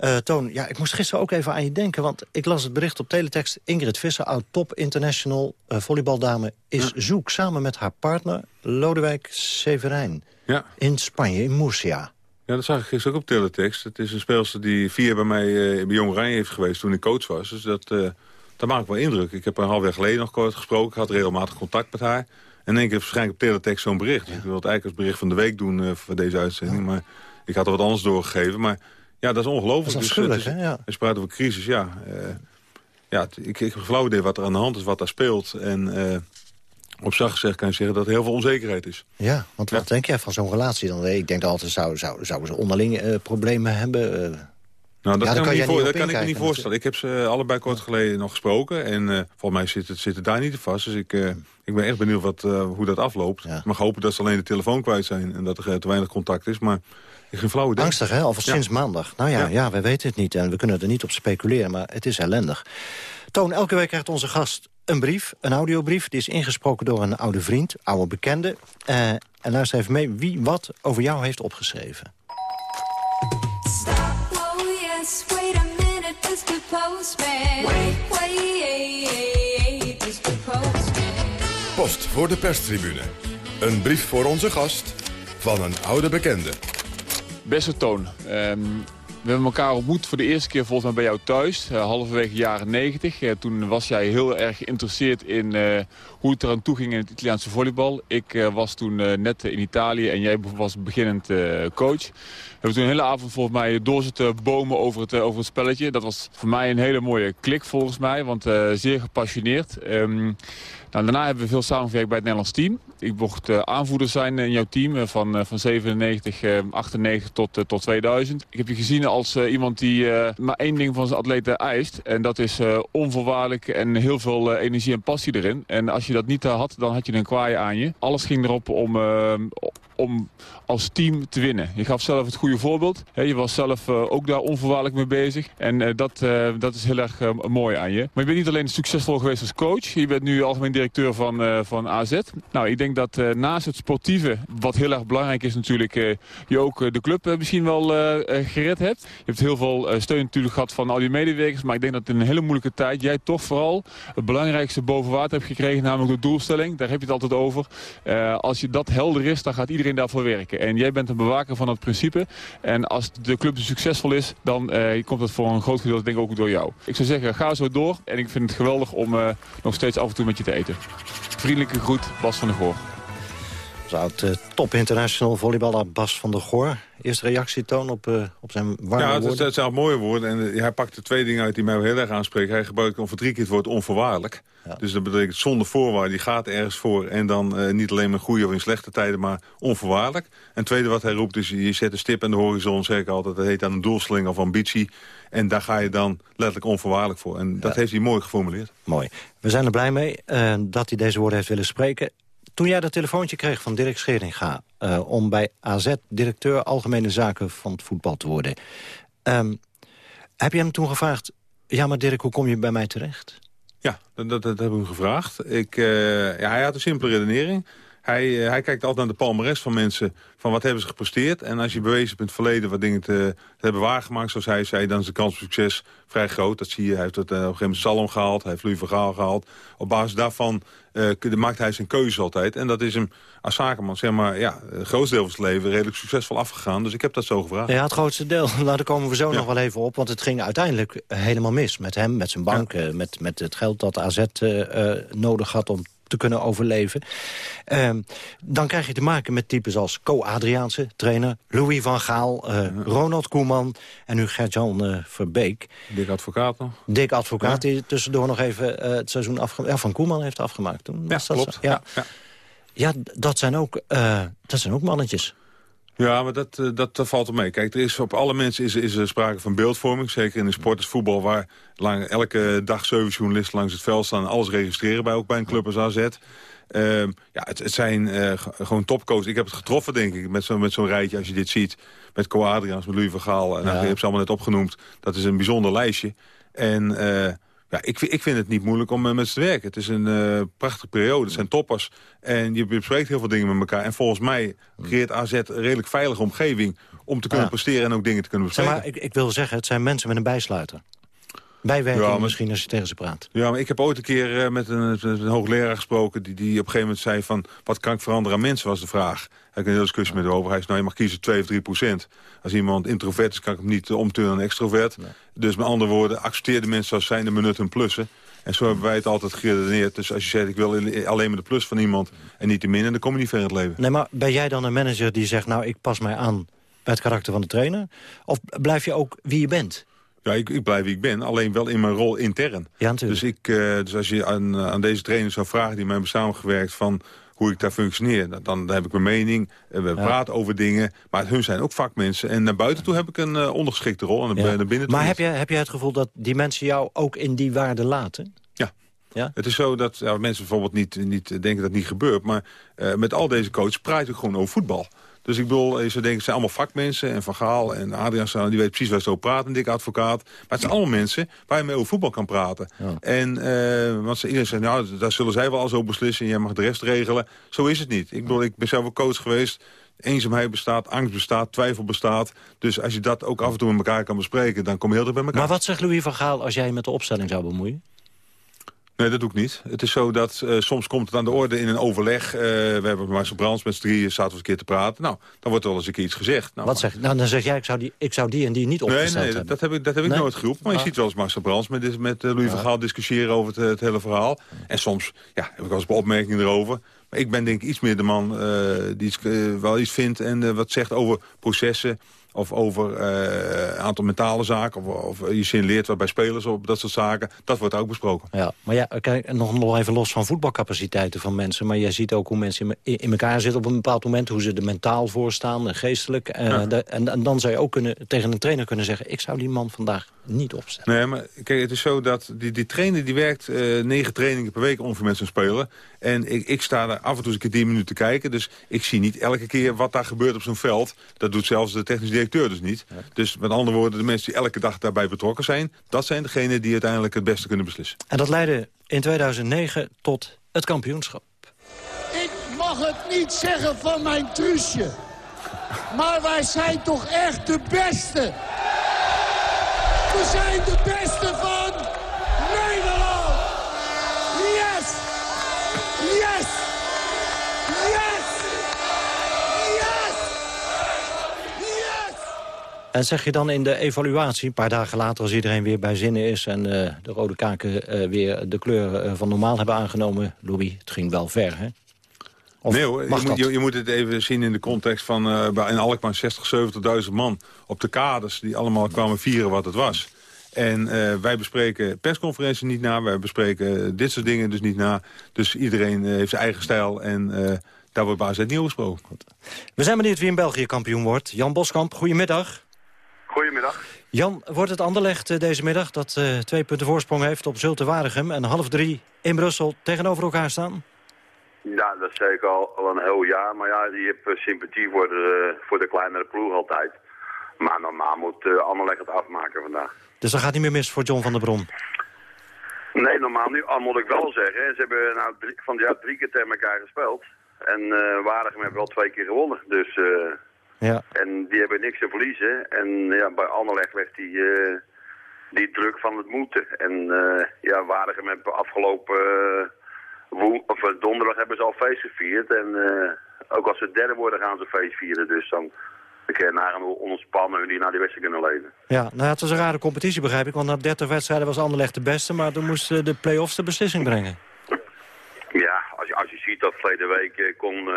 Uh, Toon, ja, ik moest gisteren ook even aan je denken... want ik las het bericht op teletext. Ingrid Visser, oud-top international uh, volleybaldame... is ja. zoek samen met haar partner Lodewijk Severijn... Ja. in Spanje, in Murcia. Ja, dat zag ik gisteren ook op teletext. Het is een speelster die vier bij mij uh, bij Jong Oranje heeft geweest... toen ik coach was. Dus dat, dat maakt wel indruk. Ik heb haar een half jaar geleden nog kort gesproken. Ik had regelmatig contact met haar... En in één keer verschijnt op teletext zo'n bericht. Ja. Ik wil het eigenlijk als bericht van de week doen uh, voor deze uitzending. Maar ik had er wat anders doorgegeven. Maar ja, dat is ongelooflijk. Dat is dus, hè? Ja. Praat over crisis, ja. Uh, ja ik, ik heb flauw idee wat er aan de hand is, wat daar speelt. En uh, op zacht gezegd kan je zeggen dat er heel veel onzekerheid is. Ja, want wat ja. denk jij van zo'n relatie dan? Ik denk dat altijd zouden zou, zou ze onderling uh, problemen hebben... Nou, dat ja, kan, kan, ik, voor, dat kan ik me niet voorstellen. Ik heb ze allebei kort geleden nog gesproken. En uh, volgens mij zit het, zit het daar niet vast. Dus ik, uh, ik ben echt benieuwd wat, uh, hoe dat afloopt. Ja. Ik mag hopen dat ze alleen de telefoon kwijt zijn. En dat er te weinig contact is. Maar ik geen flauw idee. Angstig, hè? Alvast ja. sinds maandag. Nou ja, ja. ja, we weten het niet. En we kunnen er niet op speculeren. Maar het is ellendig. Toon, elke week krijgt onze gast een brief. Een audiobrief. Die is ingesproken door een oude vriend. Oude bekende. en luister even mee wie wat over jou heeft opgeschreven. Post voor de perstribune. Een brief voor onze gast van een oude bekende. Beste Toon, um, we hebben elkaar ontmoet voor de eerste keer volgens mij bij jou thuis. Uh, halverwege jaren 90. Uh, toen was jij heel erg geïnteresseerd in uh, hoe het eraan toe ging in het Italiaanse volleybal. Ik was toen net in Italië en jij was beginnend coach. Hebben toen een hele avond volgens mij door zitten bomen over het, over het spelletje. Dat was voor mij een hele mooie klik volgens mij, want zeer gepassioneerd. Um, nou, daarna hebben we veel samengewerkt bij het Nederlands team. Ik mocht uh, aanvoerder zijn in jouw team van, uh, van 97, 98 tot, tot 2000. Ik heb je gezien als iemand die maar één ding van zijn atleten eist. En dat is onvoorwaardelijk en heel veel energie en passie erin. En als je dat niet had, dan had je een kwaai aan je. Alles ging erop om, om als team te winnen. Je gaf zelf het goede voorbeeld. je was zelf ook daar onvoorwaardelijk mee bezig. En dat, dat is heel erg mooi aan je. Maar je bent niet alleen succesvol geweest als coach. Je bent nu algemeen directeur van, van AZ. Nou, ik denk dat naast het sportieve, wat heel erg belangrijk is natuurlijk... Je ook de club misschien wel gered hebt. Je hebt heel veel steun natuurlijk gehad van al die medewerkers. Maar ik denk dat in een hele moeilijke tijd jij toch vooral het belangrijkste boven water hebt gekregen. Namelijk de doelstelling. Daar heb je het altijd over. als je dat helder is, dan gaat iedereen daarvoor werken. En jij bent een bewaker van dat principe. En als de club succesvol is, dan komt dat voor een groot gedeelte denk ik ook door jou. Ik zou zeggen, ga zo door. En ik vind het geweldig om nog steeds af en toe met je te eten. Vriendelijke groet, Bas van der Goor. Oud uh, top international volleyballer Bas van der Goor. Eerste reactie toon op, uh, op zijn warme ja, woorden? Ja, dat zijn mooie woorden. En uh, hij pakte twee dingen uit die mij heel erg aanspreken. Hij gebruikt ongeveer drie keer het woord onvoorwaardelijk. Ja. Dus dat betekent zonder voorwaarden. Die gaat ergens voor. En dan niet alleen in goede of in slechte tijden, maar onvoorwaardelijk. En het tweede wat hij roept is, je zet een stip aan de horizon, zeg ik altijd. Dat heet dan een doelstelling of ambitie. En daar ga je dan letterlijk onvoorwaardelijk voor. En dat heeft hij mooi geformuleerd. Mooi. We zijn er blij mee dat hij deze woorden heeft willen spreken. Toen jij dat telefoontje kreeg van Dirk Scheringa... Uh, om bij AZ directeur Algemene Zaken van het voetbal te worden... Um, heb je hem toen gevraagd... ja, maar Dirk, hoe kom je bij mij terecht? Ja, dat, dat, dat heb ik hem gevraagd. Ik, uh, ja, hij had een simpele redenering. Hij, uh, hij kijkt altijd naar de palmares van mensen, van wat hebben ze gepresteerd. En als je bewezen hebt in het verleden wat dingen te, te, hebben waargemaakt, zoals hij zei, dan is de kans op succes vrij groot. Dat zie je, hij heeft het, uh, op een gegeven moment Salom gehaald, hij heeft Louis Vergaal gehaald. Op basis daarvan uh, maakt hij zijn keuze altijd. En dat is hem als zakenman, zeg maar, ja, het grootste deel van zijn leven redelijk succesvol afgegaan. Dus ik heb dat zo gevraagd. Ja, het grootste deel, nou, daar komen we zo ja. nog wel even op. Want het ging uiteindelijk helemaal mis met hem, met zijn bank, ja. met, met het geld dat AZ nodig had om te kunnen overleven. Uh, dan krijg je te maken met types als Co Adriaanse, trainer... Louis van Gaal, uh, ja. Ronald Koeman en nu Gert-Jan uh, Verbeek. Dik Advocaat nog. Dik Advocaat, ja. die tussendoor nog even uh, het seizoen afgemaakt. Ja, van Koeman heeft afgemaakt toen. Ja, klopt. Ja. Ja. ja, dat, zijn ook, dat zijn ook mannetjes. Ja, maar dat, uh, dat, dat valt er mee. Kijk, er is, op alle mensen is, is er sprake van beeldvorming. Zeker in de sport als voetbal, waar lang, elke dag zeven journalisten langs het veld staan... en alles registreren bij, ook bij een club als AZ. Uh, ja, het, het zijn uh, gewoon topcoaches. Ik heb het getroffen, denk ik, met zo'n met zo'n rijtje als je dit ziet. Met Co Adriaans, met Louis van Gaal. En ja. nou, je hebt ze allemaal net opgenoemd. Dat is een bijzonder lijstje. En... Uh, ja, ik, ik vind het niet moeilijk om met ze te werken. Het is een uh, prachtige periode. Het zijn toppers. En je bespreekt heel veel dingen met elkaar. En volgens mij creëert AZ een redelijk veilige omgeving... om te kunnen ja. presteren en ook dingen te kunnen bespreken. Zeg maar, ik, ik wil zeggen, het zijn mensen met een bijsluiter. Bijwerking ja, maar, misschien als je tegen ze praat. Ja, maar ik heb ooit een keer uh, met, een, met een, hoogleraar gesproken... Die, die op een gegeven moment zei van... wat kan ik veranderen aan mensen, was de vraag. Heb ik een hele discussie met over. Hij zei, nou, je mag kiezen 2 of 3 procent. Als iemand introvert is, kan ik hem niet uh, omturnen naar extrovert. Nee. Dus met andere woorden, accepteer de mensen zoals zijn... de benut en plussen. En zo hebben wij het altijd geredeneerd. Dus als je zegt, ik wil alleen maar de plus van iemand... en niet de min, dan kom je niet ver in het leven. Nee, maar ben jij dan een manager die zegt... nou, ik pas mij aan bij het karakter van de trainer? Of blijf je ook wie je bent? Ja, ik, ik, blijf wie ik ben, alleen wel in mijn rol intern. Ja, dus, ik, uh, dus als je aan, aan deze trainer zou vragen die mij hebben samengewerkt... van hoe ik daar functioneer, dan, dan heb ik mijn mening. We ja. praten over dingen, maar hun zijn ook vakmensen. En naar buiten toe heb ik een uh, ondergeschikte rol. En ja. naar binnen maar heb je, heb je het gevoel dat die mensen jou ook in die waarde laten? Ja. Ja? Het is zo dat ja, mensen bijvoorbeeld niet, niet denken dat het niet gebeurt... maar uh, met al deze coaches praat ik gewoon over voetbal. Dus ik bedoel, zou denken, het zijn allemaal vakmensen. En Van Gaal en Adriaan, die weet precies waar ze over praten. Een dikke advocaat. Maar het zijn allemaal mensen waar je mee over voetbal kan praten. Ja. En, uh, want iedereen zegt, nou, daar zullen zij wel al zo beslissen. En jij mag de rest regelen. Zo is het niet. Ik bedoel, ik ben zelf ook coach geweest. Eenzaamheid bestaat, angst bestaat, twijfel bestaat. Dus als je dat ook af en toe met elkaar kan bespreken... dan kom je heel dicht bij elkaar. Maar wat zegt Louis van Gaal als jij je met de opstelling zou bemoeien? Nee, dat doe ik niet. Het is zo dat uh, soms komt het aan de orde in een overleg. Uh, we hebben Marcel Brands met z'n drieën, zaten we een keer te praten. Nou, dan wordt er wel eens een keer iets gezegd. Nou, Wat zeg Nou, dan zeg jij, ik zou die, ik zou die en die niet opgesteld nee, nee, hebben. Dat heb ik, dat heb ik nee? nooit geroepen. Maar ah. je ziet wel eens Marcel Brands met, met uh, Louis ja. van Gaal discussiëren over het, het, hele verhaal. En soms ja, heb ik wel eens een opmerking erover. Maar ik ben denk ik iets meer de man die iets, wel iets vindt en wat zegt over processen of over een uh, aantal mentale zaken... Of, of je signaleert wat bij spelers op dat soort zaken. Dat wordt ook besproken. Ja, maar ja, kijk, nog, nog even los van voetbalcapaciteiten van mensen... maar je ziet ook hoe mensen in, in elkaar zitten op een bepaald moment... hoe ze er mentaal voor staan, geestelijk. Uh, ja. de, en, en, dan zou je ook kunnen, tegen een trainer kunnen zeggen... ik zou die man vandaag niet opstellen. Nee, maar kijk, het is zo dat die, die trainer die werkt uh, negen trainingen per week ongeveer met zijn speler. En ik, ik sta daar af en toe eens een keer tien minuten te kijken. Dus ik zie niet elke keer wat daar gebeurt op zo'n veld. Dat doet zelfs de technische directeur dus niet. Ja. Dus met andere woorden, de mensen die elke dag daarbij betrokken zijn... dat zijn degenen die uiteindelijk het beste kunnen beslissen. En dat leidde in 2009 tot het kampioenschap. Ik mag het niet zeggen van mijn truusje. Maar wij zijn toch echt de beste. We zijn de beste van Nederland. Yes! Yes! Yes! Yes! Yes! En zeg je dan in de evaluatie, een paar dagen later als iedereen weer bij zinnen is... en uh, de rode kaken uh, weer de kleur uh, van normaal hebben aangenomen... Louis, het ging wel ver, hè? Of nee hoor, je moet, je, je moet, het even zien in de context van in Alkmaar 60, 70.000 man op de kaders... die allemaal kwamen vieren wat het was. En uh, wij bespreken persconferenties niet na, wij bespreken dit soort dingen dus niet na. Dus iedereen uh, heeft zijn eigen stijl en uh, daar wordt basis niet over gesproken. We zijn benieuwd wie in België kampioen wordt. Jan Boskamp, goedemiddag. Goedemiddag. Jan, wordt het Anderlecht deze middag dat twee punten voorsprong heeft op Zulte Waregem... en half drie in Brussel tegenover elkaar staan? Ja, dat is zeker al, al een heel jaar. Maar ja, je hebt eh, sympathie voor de, voor de kleinere ploeg altijd. Maar normaal moet uh, Anderlecht het afmaken vandaag. Dus dat gaat niet meer mis voor John van der Bron? Nee, normaal nu, al moet ik wel zeggen. Ze hebben nou drie, van het jaar drie keer tegen elkaar gespeeld. En uh, Waregem heeft wel twee keer gewonnen. Dus, uh, ja. En die hebben niks te verliezen. En ja, bij Anderlecht werd die, uh, die druk van het moeten. En ja, Waregem heeft afgelopen of, donderdag hebben ze al feest gevierd. En ook als ze derde worden gaan ze feest vieren. Dus dan keer naar een ontspannen hun die naar die wedstrijd kunnen leven. Ja, nou het was een rare competitie begrijp ik. Want na 30 wedstrijden was Anderlecht de beste. Maar toen moesten de play-offs de beslissing brengen. Als je, ziet dat verleden week eh, kon uh,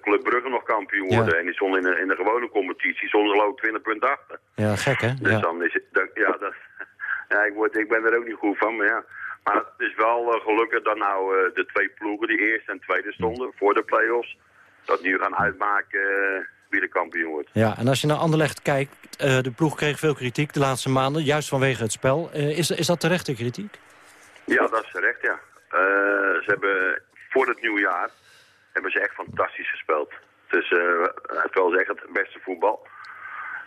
Club Brugge nog kampioen worden. Ja. En die stond in de, in de gewone competitie zonder geloof ik 20 punten achter. Ja, gek hè? Dus ja. dan is het, dan, ja, dat, ja ik, word, ik ben er ook niet goed van, maar ja. Maar het is wel uh, gelukkig dat nou uh, de twee ploegen die eerste en tweede stonden voor de play-offs. Dat nu gaan uitmaken wie de kampioen wordt. Ja, en als je naar Anderlecht kijkt, de ploeg kreeg veel kritiek de laatste maanden, juist vanwege het spel. Is, is dat terechte kritiek? Ja, dat is terecht, ja. Ze hebben voor het nieuwjaar hebben ze echt fantastisch gespeeld. Dus het wil zeggen het beste voetbal.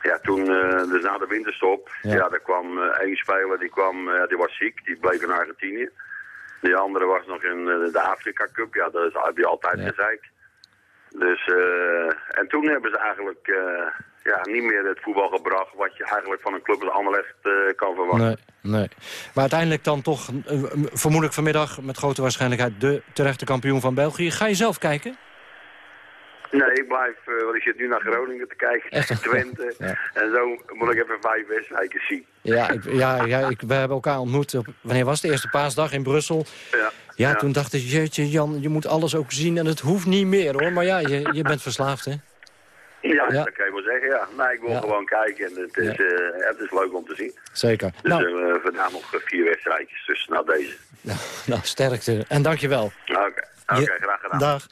Ja, toen, dus na de winterstop, ja, ja er kwam één speler, die, kwam, die was ziek, die bleef in Argentinië. Die andere was nog in de Afrika Cup, ja, dat heb je altijd ja. Dus, en toen hebben ze eigenlijk ja, niet meer het voetbal gebracht... wat je eigenlijk van een club als Anderlecht uh, kan verwachten. Nee, nee. Maar uiteindelijk dan toch, vermoedelijk vanmiddag... met grote waarschijnlijkheid de terechte kampioen van België. Ga je zelf kijken? Nee, ik blijf, want ik zit nu naar Groningen te kijken, Twente. ja. En zo moet ik even vijf wedstrijden zien. Ja, ik, ja, ja ik, we hebben elkaar ontmoet. Op, wanneer was het? De eerste paasdag in Brussel. Ja. Ja, toen dacht ik, jeetje Jan, je moet alles ook zien en het hoeft niet meer hoor. Maar ja, je, je bent verslaafd hè? Ja, ja, dat kan je wel zeggen, ja. Nee, ik wil ja. gewoon kijken en het is, ja. uh, het is leuk om te zien. Zeker. Dus nou. uh, vandaag nog vier wedstrijdjes tussen na deze. Nou, nou, sterkte. En dankjewel. Oké, okay. okay, graag gedaan. Dag.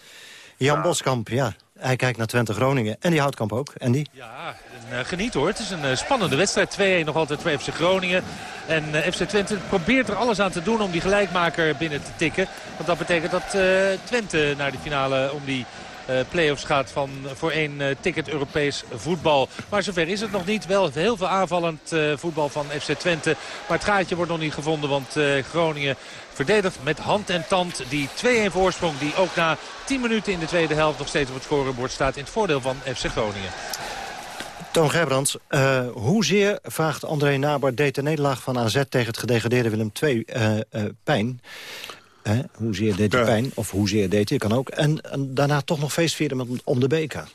Jan Boskamp, ja. Hij kijkt naar Twente Groningen. En die Houtkamp ook. En die? Ja, en, uh, geniet hoor. Het is een uh, spannende wedstrijd. 2-1 nog altijd voor FC Groningen. En uh, FC Twente probeert er alles aan te doen om die gelijkmaker binnen te tikken. Want dat betekent dat Twente naar de finale om die play-offs gaat van, voor één uh, ticket Europees voetbal. Maar zover is het nog niet. Wel heel veel aanvallend uh, voetbal van FC Twente. Maar het gaatje wordt nog niet gevonden. Want Groningen verdedigt met hand en tand die 2-1 voorsprong. Die ook na 10 minuten in de tweede helft nog steeds op het scorebord staat. In het voordeel van FC Groningen. Toon Gerbrands, uh, hoezeer vraagt André Naber deed de nederlaag van AZ tegen het gedegradeerde Willem II pijn? Hè? Hoezeer deed hij pijn, of hoezeer deed hij, kan ook. En, en daarna toch nog feest vieren met, om de beker.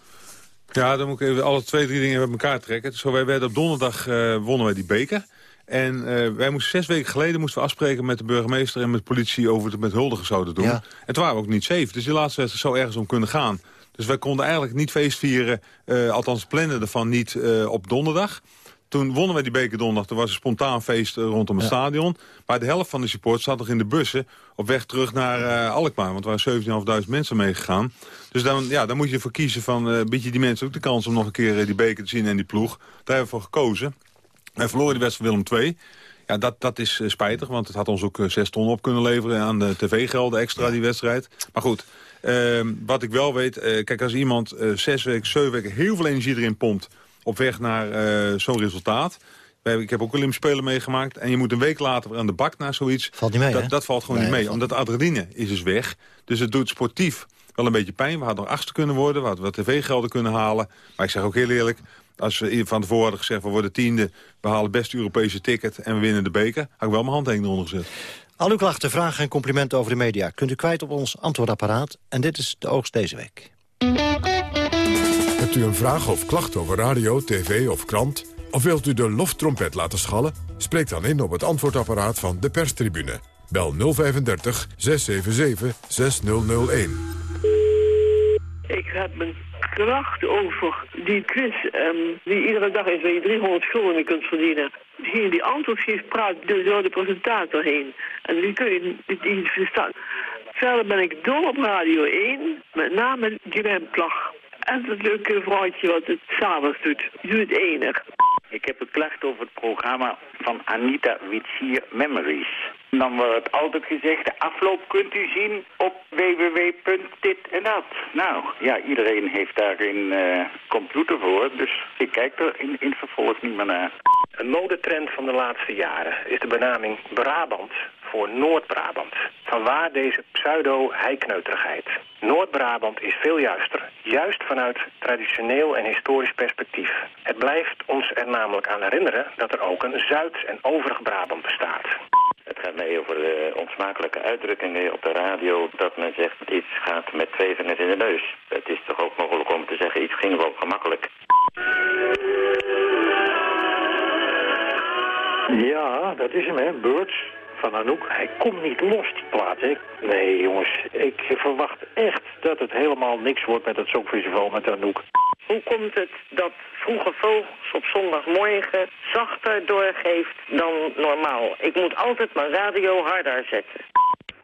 Ja, dan moet ik even alle twee, drie dingen bij elkaar trekken. Zo, wij werden op donderdag uh, wonnen wij die beker. En uh, wij moesten zes weken geleden moesten we afspreken met de burgemeester en met de politie over het met huldigen zouden doen. Ja. En toen waren we ook niet safe. Dus die laatste wedstrijd zou ergens om kunnen gaan. Dus wij konden eigenlijk niet feest vieren, uh, althans plannen ervan niet op donderdag. Toen wonnen wij die beker donderdag. Er was een spontaan feest rondom het ja. stadion. Maar de helft van de supporters zat nog in de bussen... op weg terug naar uh, Alkmaar. Want er waren 17.500 mensen meegegaan. Dus dan, ja, dan moet je ervoor kiezen van... Uh, bied je die mensen ook de kans om nog een keer die beker te zien en die ploeg. Daar hebben we voor gekozen. Wij verloren die wedstrijd Willem II. Ja, dat, dat is spijtig, want het had ons ook zes ton op kunnen leveren... aan de tv-gelden extra, ja. die wedstrijd. Maar goed, wat ik wel weet... kijk, als iemand zes weken, zeven weken heel veel energie erin pompt op weg naar uh, zo'n resultaat. Ik heb ook Olympische Spelen meegemaakt. En je moet een week later aan de bak naar zoiets. Valt niet mee, dat, dat valt gewoon nee, niet mee. Omdat de adrenaline is dus weg. Dus het doet sportief wel een beetje pijn. We hadden nog achtste kunnen worden. We hadden wat tv-gelden kunnen halen. Maar ik zeg ook heel eerlijk. Als we van tevoren hadden gezegd, we worden tiende. We halen het beste Europese ticket en we winnen de beker. Had ik wel mijn handtekening eronder gezet. Al uw klachten, vragen en complimenten over de media... kunt u kwijt op ons antwoordapparaat. En dit is de oogst deze week. Hebt u een vraag of klacht over radio, tv of krant? Of wilt u de loftrompet laten schallen? Spreek dan in op het antwoordapparaat van de perstribune. Bel 035 677 6001. Ik heb mijn kracht over die quiz um, die iedere dag is waar je 300 gulden kunt verdienen. Degene die antwoord geeft praat door de presentator heen. En die kun je niet verstaan. Verder ben ik dol op Radio 1, met name Gwen Plag. En het leuke vrouwtje wat het s'avonds doet. Doet enig. Ik heb een klacht over het programma van Anita Witsier Memories. Dan wordt altijd gezegd, de afloop kunt u zien op www.dit en dat. Nou, ja, iedereen heeft daar een eh, computer voor, dus ik kijk er in, in vervolg niet meer naar. Een modetrend van de laatste jaren is de benaming Brabant voor Noord-Brabant. Vanwaar deze pseudo-heikneuterigheid. Noord-Brabant is veel juister, juist vanuit traditioneel en historisch perspectief. Het blijft ons er namelijk aan herinneren dat er ook een Zuid- en overig Brabant bestaat. Gaat mij over de onsmakelijke uitdrukkingen op de radio dat men zegt iets gaat met twee vingers in de neus. Het is toch ook mogelijk om te zeggen iets ging wel gemakkelijk. Ja, dat is hem, hè. Birds van Anouk. Hij komt niet los, die plaat, hè. Nee, jongens. Ik verwacht echt dat het helemaal niks wordt met het Songfestival met Anouk. Hoe komt het dat Vroege Vogels op zondagmorgen zachter doorgeeft dan normaal? Ik moet altijd mijn radio harder zetten.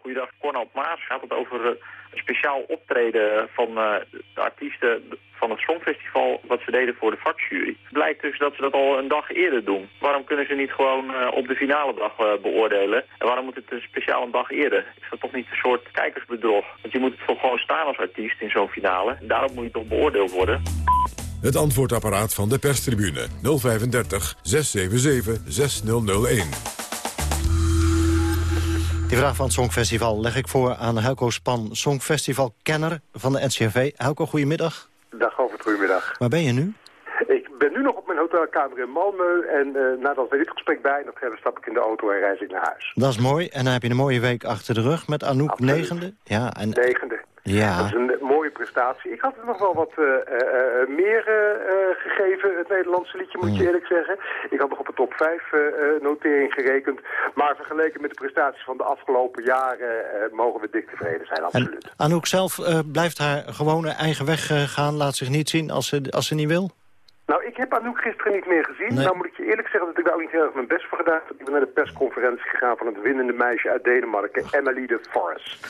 Goeiedag, Cornel Maas gaat het over eh, een speciaal optreden van eh, de artiesten van het Songfestival wat ze deden voor de vakjury. Het blijkt dus dat ze dat al een dag eerder doen. Waarom kunnen ze niet gewoon eh, op de finale dag eh, beoordelen? En waarom moet het een speciaal een dag eerder? Is dat toch niet een soort kijkersbedrog? Want je moet het toch gewoon staan als artiest in zo'n finale. Daarom moet je toch beoordeeld worden. Het antwoordapparaat van de perstribune 035 677 6001. Die vraag van het Songfestival leg ik voor aan Helco Span, Songfestival-kenner van de NCRV. Helco, goedemiddag. Dag Govert, goedemiddag. Waar ben je nu? Ik ben nu nog op mijn hotelkamer in Malmö en uh, nadat we dit gesprek beëindigd hebben stap ik in de auto en reis ik naar huis. Dat is mooi. En dan heb je een mooie week achter de rug met Anouk Absoluut. negende. Ja, en... Negende. Ja. Dat is een mooie prestatie. Ik had er nog wel wat uh, uh, meer uh, gegeven, het Nederlandse liedje moet je eerlijk zeggen. Ik had nog op een top 5 notering gerekend. Maar vergeleken met de prestaties van de afgelopen jaren mogen we dik tevreden zijn, absoluut. En Anouk zelf blijft haar gewone eigen weg gaan, laat zich niet zien als ze, als ze niet wil? Nou, ik heb Anouk gisteren niet meer gezien. Nee. Nou moet ik je eerlijk zeggen dat ik daar ook niet heel erg mijn best voor gedaan heb. Ik ben naar de persconferentie gegaan van het winnende meisje uit Denemarken, Emily de Forest.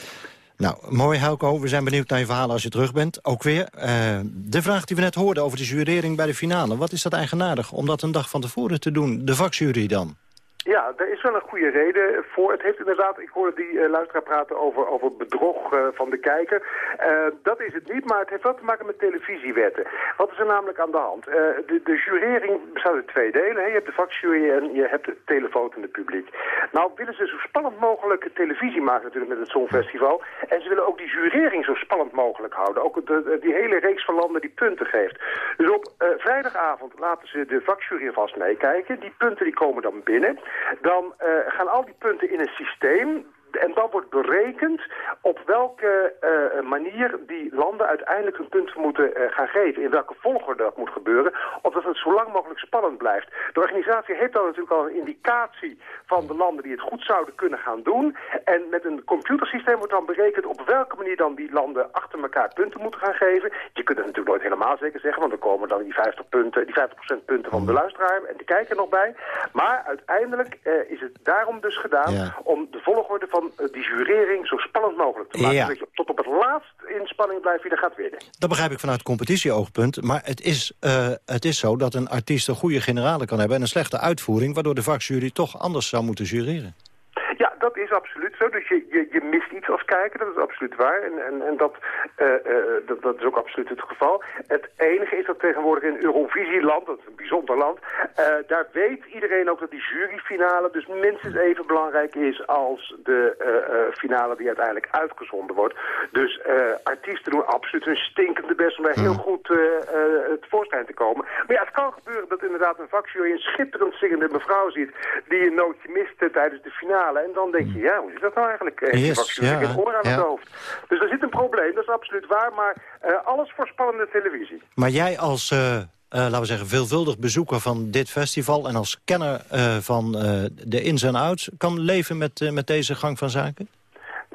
Nou, mooi Helco. We zijn benieuwd naar je verhalen als je terug bent. Ook weer. Uh, de vraag die we net hoorden over de jurering bij de finale. Wat is dat eigenaardig om dat een dag van tevoren te doen? De vakjury dan? Ja, er is wel een goede reden voor. Het heeft inderdaad, ik hoorde die uh, luisteraar praten over, over bedrog uh, van de kijker. Uh, dat is het niet, maar het heeft wel te maken met televisiewetten. Wat is er namelijk aan de hand? de, de jurering bestaat uit twee delen. Hè? Je hebt de vakjury en je hebt het telefotende publiek. Nou willen ze zo spannend mogelijk televisie maken natuurlijk met het Songfestival. En ze willen ook die jurering zo spannend mogelijk houden. Ook de, die hele reeks van landen die punten geeft. Dus op vrijdagavond laten ze de vakjury vast meekijken. Die punten die komen dan binnen. Dan uh, gaan al die punten in een systeem en dan wordt berekend op welke uh, manier die landen uiteindelijk hun punten moeten uh, gaan geven. In welke volgorde dat moet gebeuren, opdat het zo lang mogelijk spannend blijft. De organisatie heeft dan natuurlijk al een indicatie van de landen die het goed zouden kunnen gaan doen. En met een computersysteem wordt dan berekend op welke manier dan die landen achter elkaar punten moeten gaan geven. Je kunt het natuurlijk nooit helemaal zeker zeggen, want dan komen dan die 50 punten, die 50% punten van de luisteraar en de kijker nog bij. Maar uiteindelijk uh, is het daarom dus gedaan ja. om de volgorde van die jurering zo spannend mogelijk te maken. Ja. Dat je tot op het laatst in spanning blijft wie er gaat winnen. Dat begrijp ik vanuit competitieoogpunt. Maar het is, uh, het is zo dat een artiest een goede generale kan hebben... en een slechte uitvoering, waardoor de vakjury toch anders zou moeten jureren. Is absoluut zo. Dus je, je, je mist iets als kijker, dat is absoluut waar. En, en, en dat, uh, uh, dat, dat is ook absoluut het geval. Het enige is dat tegenwoordig in Eurovisieland, dat is een bijzonder land... Uh, daar weet iedereen ook dat die juryfinale dus minstens even belangrijk is... als de finale die uiteindelijk uitgezonden wordt. Dus artiesten doen absoluut hun stinkende best om daar heel goed tevoorschijn te komen. Maar ja, het kan gebeuren dat inderdaad een vakjury een schitterend zingende mevrouw ziet... die een nootje mist tijdens de finale... En dan denk je, ja, hoe is dat nou eigenlijk? Uh, yes, ja, een oor aan ja. het hoofd. Dus er zit een probleem, dat is absoluut waar. Maar uh, alles voor spannende televisie. Maar jij als, uh, laten we zeggen, veelvuldig bezoeker van dit festival... en als kenner van de ins en outs... kan leven met, met deze gang van zaken?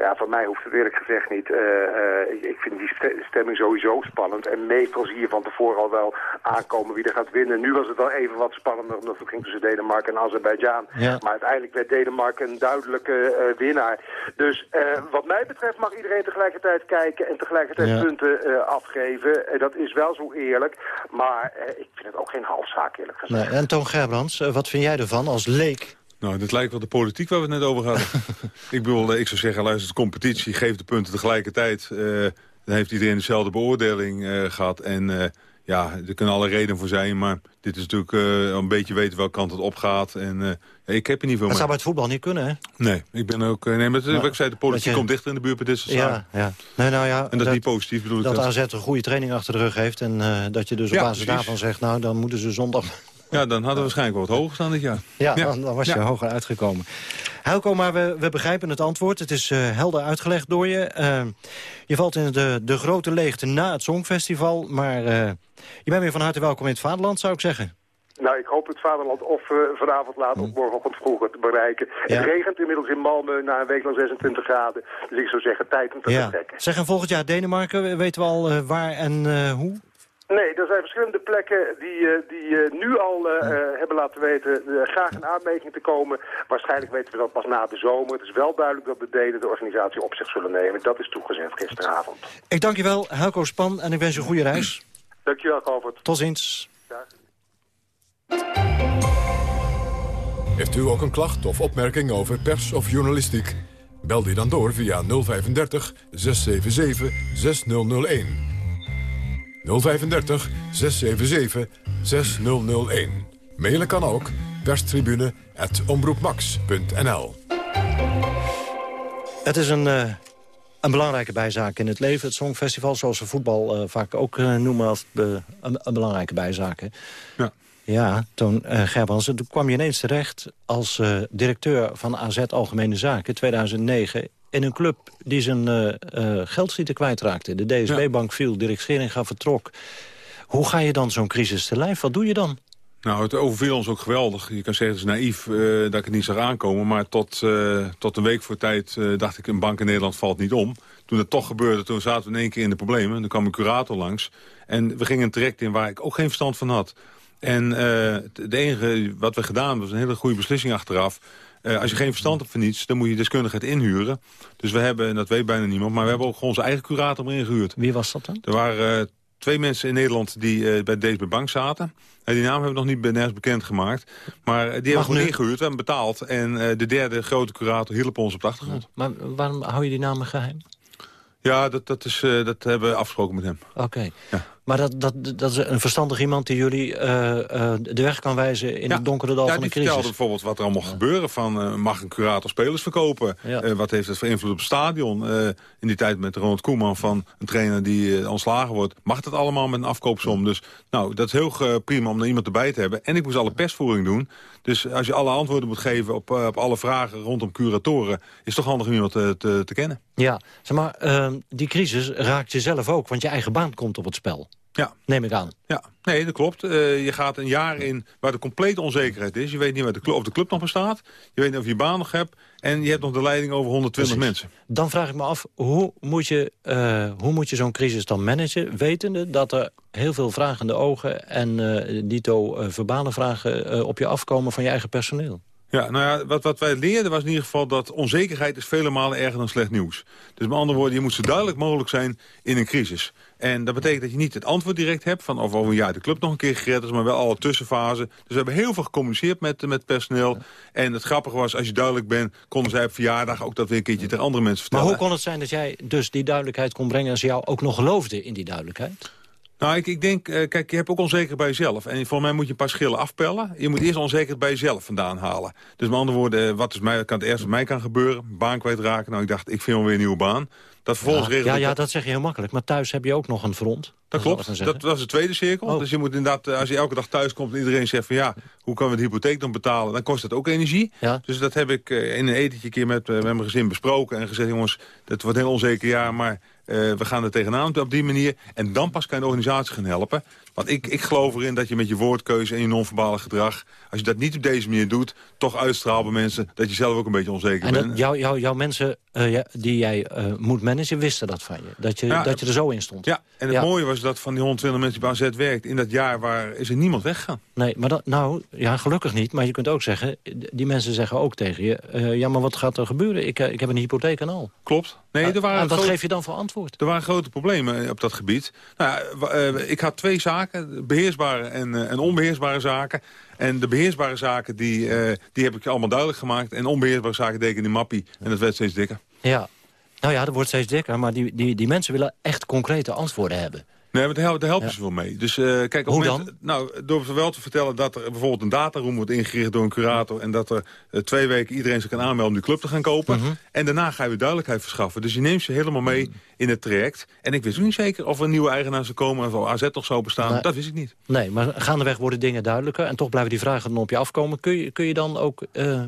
Ja, voor mij hoeft het eerlijk gezegd niet. Uh, uh, ik vind die stemming sowieso spannend. En meestal zie je van tevoren al wel aankomen wie er gaat winnen. Nu was het wel even wat spannender, omdat het ging tussen Denemarken en Azerbeidzjan. Ja. Maar uiteindelijk werd Denemarken een duidelijke uh, winnaar. Dus wat mij betreft mag iedereen tegelijkertijd kijken en tegelijkertijd Ja. punten afgeven. dat is wel zo eerlijk. Maar ik vind het ook geen halfzaak, eerlijk gezegd. Nee. En Toon Gerbrands, wat vind jij ervan als leek Nou, dit lijkt wel de politiek waar we het net over hadden. ik bedoel, ik zou zeggen, luister, de competitie geeft de punten tegelijkertijd. Uh, dan heeft iedereen dezelfde beoordeling uh, gehad. En uh, ja, er kunnen alle redenen voor zijn. Maar dit is natuurlijk een beetje weten welke kant het opgaat. En ik heb er niet veel Dat zou bij het voetbal niet kunnen, hè? Nee, ik ben ook... nee, maar nou, ik zei, de politiek je... komt dichter in de buurt bij dit soort ja, Ja, nee, nou ja, en dat, dat is niet positief, bedoel dat ik. Dat AZ een goede training achter de rug heeft. En dat je dus op ja, basis precies. daarvan zegt... nou, dan moeten ze zondag ja, dan hadden we waarschijnlijk wel wat hoger staan dit jaar. Ja, ja. Dan, dan, was je ja. hoger uitgekomen. Helco, maar we, we begrijpen het antwoord. Het is uh, helder uitgelegd door je. Uh, je valt in de, de grote leegte na het Songfestival. Maar uh, je bent weer van harte welkom in het vaderland, zou ik zeggen. Nou, ik hoop het vaderland of uh, vanavond laat of morgenochtend vroeger te bereiken. Ja. Het regent inmiddels in Malmö na een week lang 26 graden. Dus ik zou zeggen, tijd om te ja. vertrekken. Zeg, en volgend jaar Denemarken, weten we al uh, waar en uh, hoe? Nee, er zijn verschillende plekken die, uh, die uh, nu al uh, hebben laten weten graag in aanmerking te komen. Waarschijnlijk weten we dat pas na de zomer. Het is wel duidelijk dat de Denen de organisatie op zich zullen nemen. Dat is toegezegd gisteravond. Ik dank je wel, Helco Span, en ik wens je een goede reis. Dank je wel, Govert. Tot ziens. Dag. Heeft u ook een klacht of opmerking over pers of journalistiek? Bel die dan door via 035 677 6001. 035 677 6001. Mailen kan ook perstribune.omroepmax.nl Het is een, uh, een belangrijke bijzaak in het leven. Het Songfestival, zoals we voetbal uh, vaak ook uh, noemen als een, een, belangrijke bijzaak. Hè? Ja. Ja, Toon uh, Gerbrands, toen kwam je ineens terecht als uh, directeur van AZ Algemene Zaken 2009 in een club die zijn uh, geldschieten kwijtraakte. De DSB-bank viel, Dirk Scheringa vertrok. Hoe ga je dan zo'n crisis te lijf? Wat doe je dan? Nou, het overviel ons ook geweldig. Je kan zeggen, het is naïef uh, dat ik het niet zag aankomen. Maar tot, uh, tot een week voor tijd uh, dacht ik, een bank in Nederland valt niet om. Toen het toch gebeurde, toen zaten we in één keer in de problemen. Dan kwam een curator langs. En we gingen een traject in waar ik ook geen verstand van had. En het enige wat we gedaan was een hele goede beslissing achteraf. Uh, als je geen verstand hebt van iets, dan moet je deskundigheid inhuren. Dus we hebben, en dat weet bijna niemand, maar we hebben ook onze eigen curator ingehuurd. Wie was dat dan? Er waren uh, twee mensen in Nederland die uh, bij DSB Bank zaten. die naam hebben we nog niet nergens bekendgemaakt. Maar die hebben we gewoon ingehuurd, we hebben betaald. En de derde grote curator hielp ons op de achtergrond. Maar waarom hou je die namen geheim? Ja, dat, dat, is, dat hebben we afgesproken met hem. Oké. Okay. Ja. Maar dat, dat, dat is een verstandig iemand die jullie uh, uh, de weg kan wijzen in ja. het donkere dal ja, van de crisis. Ja, die bijvoorbeeld wat er allemaal ja. gebeuren. Van, uh, mag een curator spelers verkopen? Wat heeft het voor invloed op het stadion? in die tijd met Ronald Koeman van een trainer die ontslagen wordt. Mag dat allemaal met een afkoopsom? Dus nou, dat is heel prima om er iemand erbij te hebben. En ik moest alle persvoering doen. Dus als je alle antwoorden moet geven op, op alle vragen rondom curatoren... is het toch handig om iemand te, te, te kennen. Ja, zeg maar, die crisis raakt je zelf ook, want je eigen baan komt op het spel. Ja. Neem ik aan. Ja, nee, dat klopt. Uh, je gaat een jaar in waar de complete onzekerheid is. Je weet niet waar de club, of de club nog bestaat. Je weet niet of je je baan nog hebt. En je hebt nog de leiding over 120 Precies. mensen. Dan vraag ik me af, hoe moet je, uh, hoe moet je zo'n crisis dan managen... wetende dat er heel veel vragende ogen en uh, dito verbale vragen op je afkomen van je eigen personeel? Ja, nou ja, wat, wat wij leerden was in ieder geval dat onzekerheid is vele malen erger dan slecht nieuws. Dus met andere woorden, je moet zo duidelijk mogelijk zijn in een crisis. En dat betekent dat je niet het antwoord direct hebt van of over een jaar de club nog een keer gered is, maar wel alle tussenfasen. Dus we hebben heel veel gecommuniceerd met, met personeel. En het grappige was, als je duidelijk bent, konden zij op verjaardag ook dat weer een keertje tegen andere mensen vertellen. Maar hoe kon het zijn dat jij dus die duidelijkheid kon brengen en ze jou ook nog geloofden in die duidelijkheid? Nou, ik, ik denk, uh, kijk, je hebt ook onzekerheid bij jezelf. En voor mij moet je een paar schillen afpellen. Je moet eerst onzekerheid bij jezelf vandaan halen. Dus met andere woorden, uh, wat is mij, kan het eerste mij kan gebeuren? Baan kwijtraken. Nou, ik dacht, ik vind wel weer een nieuwe baan. Dat vervolgens ja, ja, ja, dat zeg je heel makkelijk. Maar thuis heb je ook nog een front. Dat klopt. Dat was de tweede cirkel. Oh. Dus je moet inderdaad, als je elke dag thuis komt en iedereen zegt van ja, hoe kunnen we de hypotheek dan betalen? Dan kost dat ook energie. Ja. Dus dat heb ik in een etentje keer met, met mijn gezin besproken en gezegd, jongens, dat wordt een heel onzeker jaar, maar uh, we gaan er tegenaan op die manier. En dan pas kan je de organisatie gaan helpen. Want ik, ik geloof erin dat je met je woordkeuze en je non-verbale gedrag... als je dat niet op deze manier doet, toch uitstraalt bij mensen... dat je zelf ook een beetje onzeker en bent. Jouw jou, jou mensen uh, ja, die jij uh, moet managen, wisten dat van je? Dat je, ja, dat je er zo in stond? Ja, en het ja. mooie was dat van die 120 mensen die bij AZ werkt... in dat jaar waar is er niemand weggegaan. Nee, maar dat, nou, ja, gelukkig niet. Maar je kunt ook zeggen, die mensen zeggen ook tegen je... Uh, ja, maar wat gaat er gebeuren? Ik, ik heb een hypotheek en al. Klopt. Nee, er waren en wat geef je dan voor antwoord? Er waren grote problemen op dat gebied. Nou, ik had twee zaken Beheersbare en, uh, en onbeheersbare zaken. En de beheersbare zaken, die, uh, die heb ik allemaal duidelijk gemaakt. En onbeheersbare zaken deken in die mappie. En dat werd steeds dikker. Ja, nou ja, dat wordt steeds dikker. Maar die, die, die mensen willen echt concrete antwoorden hebben. Nee, maar daar helpen, ze wel mee. Dus, uh, kijk, op Hoe moment, dan? Nou, door wel te vertellen dat er bijvoorbeeld een dataroom wordt ingericht door een curator... en dat er uh, twee weken iedereen zich kan aanmelden om die club te gaan kopen. Mhm. En daarna ga je weer duidelijkheid verschaffen. Dus je neemt ze helemaal mee in het traject. En ik wist niet zeker of er een nieuwe eigenaar zou komen... of AZ toch zou bestaan. Nee. Dat wist ik niet. Nee, maar gaandeweg worden dingen duidelijker. En toch blijven die vragen dan op je afkomen. Kun je, kun je dan ook uh,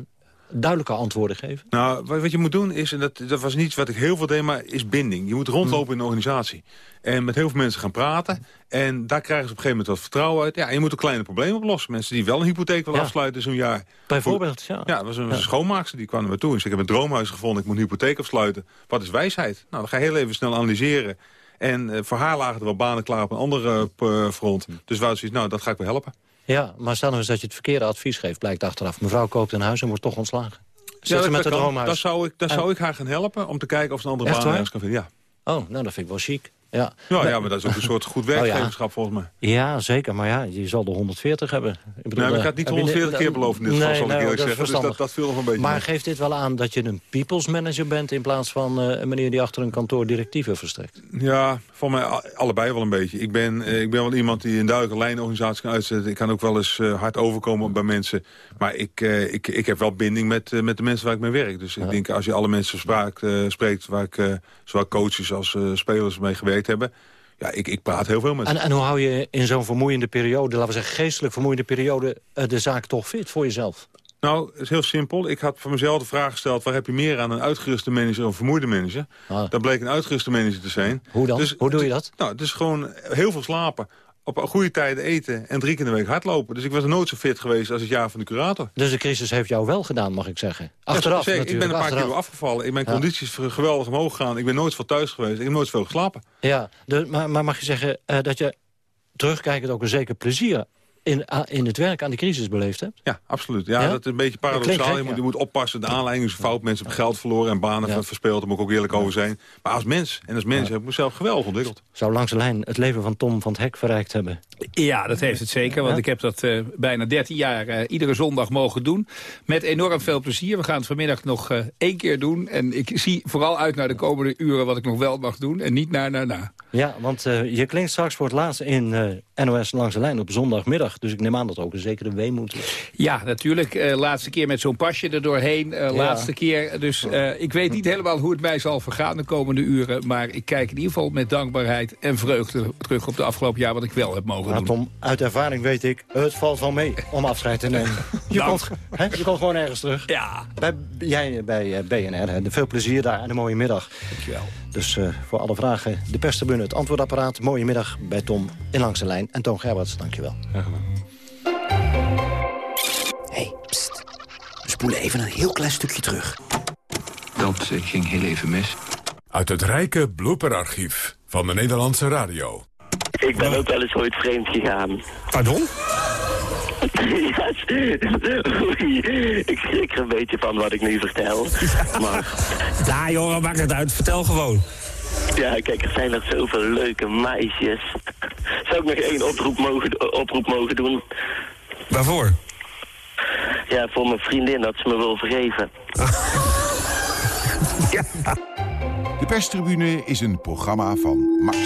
duidelijke antwoorden geven? Nou, wat, wat je moet doen is, en dat, dat was niet wat ik heel veel deed... maar is binding. Je moet rondlopen in een organisatie. En met heel veel mensen gaan praten. En daar krijgen ze op een gegeven moment wat vertrouwen uit. Ja, en je moet ook kleine problemen oplossen. Mensen die wel een hypotheek willen Ja. afsluiten zo'n jaar. Bijvoorbeeld, ja. Ja, dat was een Ja. schoonmaakster die kwam naar me toe. En zei, ik heb een droomhuis gevonden, ik moet een hypotheek afsluiten. Wat is wijsheid? Nou, dan ga je heel even snel analyseren. En eh, voor haar lagen er wel banen klaar op een andere eh, front. Dus wou ze nou, dat ga ik wel helpen. Ja, maar stel nou eens dat je het verkeerde advies geeft, blijkt achteraf. Mevrouw koopt een huis en wordt toch ontslagen. Zit Ja, dat, met dat het kan. droomhuis? Daar zou, ik, daar En- zou ik haar gaan helpen om te kijken of ze een andere Echt baan ergens kan vinden. Ja. Oh, nou, dat vind ik wel chic. Ja, Ja, ja, maar dat is ook een soort goed Oh, werkgeverschap volgens mij. Ja, zeker. Maar ja, je zal de 140 hebben. Ik bedoel, Nee, maar ik eh, had niet heb je 140 keer beloofd in dit geval, Nee, zal ik eerlijk zeggen. Dus dat, dat viel nog een beetje Maar geeft dit wel aan dat je een people's manager bent... in plaats van eh, een meneer die achter een kantoor directieven verstrekt? Ja, voor mij allebei wel een beetje. Ik ben, eh, ik ben wel iemand die een duidelijke lijnorganisatie kan uitzetten. Ik kan ook wel eens hard overkomen bij mensen. Maar ik, ik, ik heb wel binding met, met de mensen waar ik mee werk. Dus ik denk, als je alle mensen spraakt, spreekt... waar ik zowel coaches als spelers mee gewerkt hebben... Ja, ik, ik praat heel veel met. En, en hoe hou je in zo'n vermoeiende periode... laten we zeggen geestelijk vermoeiende periode... eh, de zaak toch fit voor jezelf? Nou, het is heel simpel. Ik had voor mezelf de vraag gesteld... waar heb je meer aan een uitgeruste manager of een vermoeide manager? Dat bleek een uitgeruste manager te zijn. Ah. Hoe dan? Dus, Hoe doe je dat? Nou, het is gewoon heel veel slapen. Op goede tijden eten en drie keer in de week hardlopen. Dus ik was nooit zo fit geweest als het jaar van de curator. Dus de crisis heeft jou wel gedaan, mag ik zeggen. Achteraf Ja, zeker. Ik ben natuurlijk, een paar keer achteraf. weer afgevallen. Mijn Ja. conditie is geweldig omhoog gegaan. Ik ben nooit veel thuis geweest. Ik heb nooit veel geslapen. Ja, de, maar, maar mag je zeggen eh, dat je terugkijkend ook een zeker plezier... In, a- in het werk aan die crisis beleefd hebt? Ja, absoluut. Ja, Ja? dat is een beetje paradoxaal. gek, je, moet, ja. je moet oppassen. De aanleiding is fout. Mensen hebben geld verloren en banen Ja. verspeeld. Daar moet ik ook eerlijk over zijn. Maar als mens en als mens heb ik mezelf geweldig ontwikkeld. Zou langs de lijn het leven van Tom van het Hek verrijkt hebben? Ja, dat heeft het zeker. Want Ja? ik heb dat eh, bijna 13 jaar eh, iedere zondag mogen doen. Met enorm veel plezier. We gaan het vanmiddag nog eh, één keer doen. En ik zie vooral uit naar de komende uren wat ik nog wel mag doen. En niet naar naar na. Ja, want eh, je klinkt straks voor het laatst in eh, NOS Langs de Lijn op zondagmiddag. Dus ik neem aan dat ook een zekere weemoed is. Ja, natuurlijk. eh, laatste keer met zo'n pasje er doorheen. eh, Ja. Laatste keer. Dus eh, ik weet niet helemaal hoe het mij zal vergaan de komende uren. Maar ik kijk in ieder geval met dankbaarheid en vreugde terug op de afgelopen jaar wat ik wel heb mogen Maar doen. Tom, uit ervaring weet ik, het valt wel mee om afscheid te nemen. Je, Nou. komt, hè, je komt gewoon ergens terug. Ja. Bij, jij bij BNR, hè. veel plezier daar en een mooie middag. Dankjewel. Dus eh, voor alle vragen, de perstribune, het antwoordapparaat. Mooie middag bij Tom in Langs de Lijn. En Toon Gerberts, dankjewel. hey, pst. We spoelen even een heel klein stukje terug. Dat eh, ging heel even mis. Uit het rijke blooperarchief van de Nederlandse radio. Ik ben ook wel eens ooit vreemd gegaan. Pardon? Ja, oei, ik schrik er een beetje van wat ik nu vertel. Maar Ja, joh, maakt het uit. Vertel gewoon. ja, kijk, er zijn nog zoveel leuke meisjes. Zou ik nog één oproep mogen, oproep mogen doen? Waarvoor? Ja, voor mijn vriendin dat ze me wil vergeven. De perstribune is een programma van Max.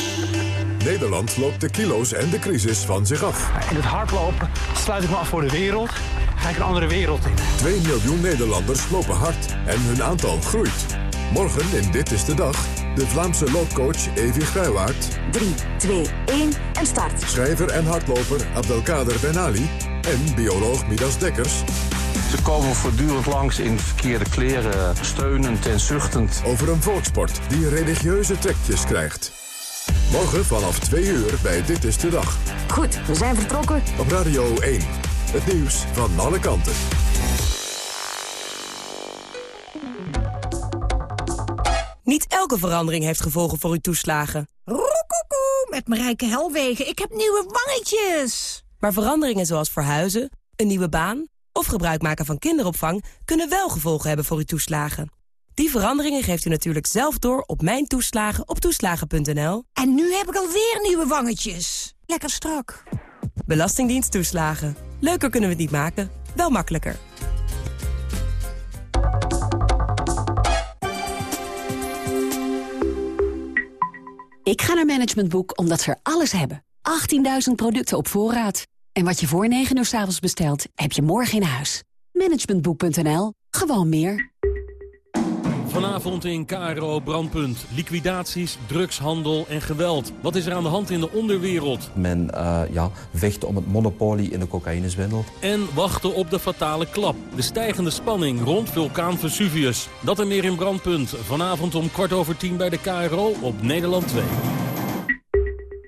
Nederland loopt de kilo's en de crisis van zich af. In het hardlopen sluit ik me af voor de wereld. Ga ik een andere wereld in. 2 miljoen Nederlanders lopen hard en hun aantal groeit. Morgen in Dit is de Dag de Vlaamse loopcoach Evi Grijwaard... 3, 2, 1 en start. schrijver en hardloper Abdelkader Ben Ali... en bioloog Midas Dekkers... Ze komen voortdurend langs in verkeerde kleren, steunend en zuchtend. over een volksport die religieuze trekjes krijgt. Morgen vanaf 2 uur bij Dit is de Dag. Goed, we zijn vertrokken. Op Radio 1. Het nieuws van alle kanten. Niet elke verandering heeft gevolgen voor uw toeslagen. Roekoekoe, met Marijke Helwegen. Ik heb nieuwe wangetjes. Maar veranderingen zoals verhuizen, een nieuwe baan of gebruik maken van kinderopvang kunnen wel gevolgen hebben voor uw toeslagen. Die veranderingen geeft u natuurlijk zelf door op mijn toeslagen op toeslagen.nl. En nu heb ik alweer nieuwe wangetjes. Lekker strak. Belastingdienst toeslagen. Leuker kunnen we het niet maken, wel makkelijker. Ik ga naar Management Boek omdat ze er alles hebben. 18.000 producten op voorraad. En wat je voor 9 uur s avonds bestelt, heb je morgen in huis. Managementboek.nl. Gewoon meer. Vanavond in KRO Brandpunt. Liquidaties, drugshandel en geweld. Wat is er aan de hand in de onderwereld? Men uh, ja, vecht om het monopolie in de cocaïneswindel. En wachten op de fatale klap. De stijgende spanning rond vulkaan Vesuvius. Dat en meer in Brandpunt. Vanavond om kwart over tien bij de KRO op Nederland 2.